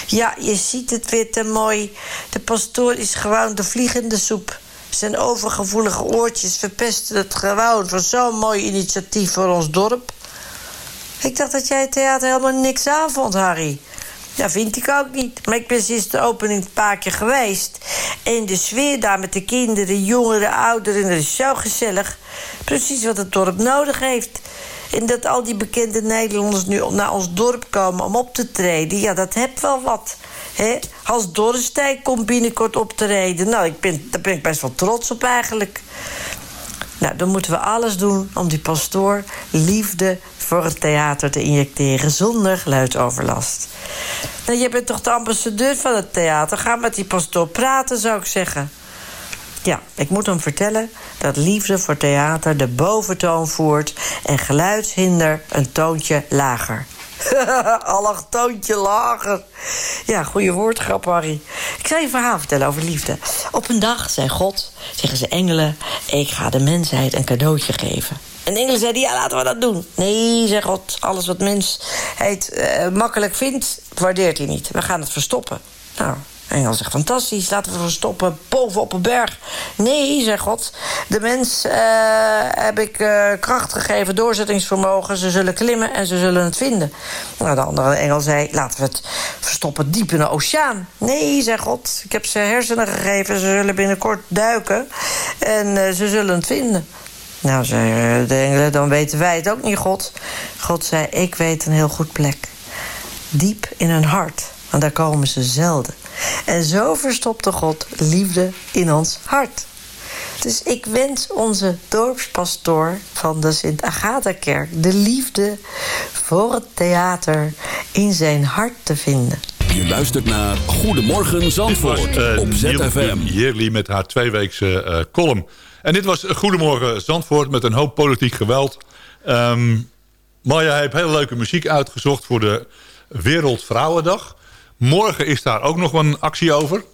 Ja, je ziet het weer te mooi. De pastoor is gewoon de vliegende soep. Zijn overgevoelige oortjes verpesten het gewoon voor zo'n mooi initiatief voor ons dorp. Ik dacht dat jij het theater helemaal niks aan vond, Harry. Ja, vind ik ook niet. Maar ik ben sinds de opening een paar keer geweest. En de sfeer daar met de kinderen, jongeren, ouderen... dat is zo gezellig. Precies wat het dorp nodig heeft. En dat al die bekende Nederlanders nu naar ons dorp komen om op te treden... ja, dat heb wel wat. He? Hans Dorrestein komt binnenkort op te reden. Nou, ik ben, daar ben ik best wel trots op eigenlijk. Nou, dan moeten we alles doen om die pastoor liefde voor het theater te injecteren zonder geluidsoverlast. Nou, je bent toch de ambassadeur van het theater? Ga met die pastoor praten, zou ik zeggen. Ja, ik moet hem vertellen dat liefde voor theater de boventoon voert... en geluidshinder een toontje lager. Al een toontje lager. Ja, goede woordgrap, Harry. Ik zal je een verhaal vertellen over liefde. Op een dag zei God, zeggen ze engelen... ik ga de mensheid een cadeautje geven. En de engelen zeiden, ja, laten we dat doen. Nee, zei God, alles wat mensheid uh, makkelijk vindt... waardeert hij niet. We gaan het verstoppen. Nou, Engel zegt, fantastisch, laten we verstoppen boven op een berg. Nee, zegt God, de mens eh, heb ik eh, kracht gegeven, doorzettingsvermogen. Ze zullen klimmen en ze zullen het vinden. Nou, de andere engel zei, laten we het verstoppen diep in de oceaan. Nee, zegt God, ik heb ze hersenen gegeven, ze zullen binnenkort duiken. En eh, ze zullen het vinden. Nou, zei de engelen, dan weten wij het ook niet, God. God zei, ik weet een heel goed plek. Diep in hun hart, want daar komen ze zelden. En zo verstopte God liefde in ons hart. Dus ik wens onze dorpspastoor van de Sint-Agatha-kerk... de liefde voor het theater in zijn hart te vinden. Je luistert naar Goedemorgen Zandvoort Eh, op ZFM. Jerli met haar tweeweekse eh column. En dit was Goedemorgen Zandvoort met een hoop politiek geweld. Ehm Maya heeft hele leuke muziek uitgezocht voor de Wereldvrouwendag. Morgen is daar ook nog een actie over.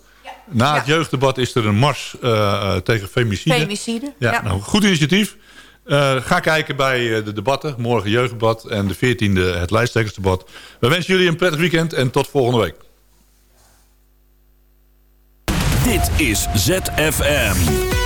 Na het jeugddebat is er een mars eh, eh, tegen femicide. Femicide, Ja, ja. Nou, goed initiatief. Eh, ga kijken bij de debatten. Morgen jeugddebat en de 14e het lijsttrekkersdebat. We wensen jullie een prettig weekend en tot volgende week. Dit is ZFM.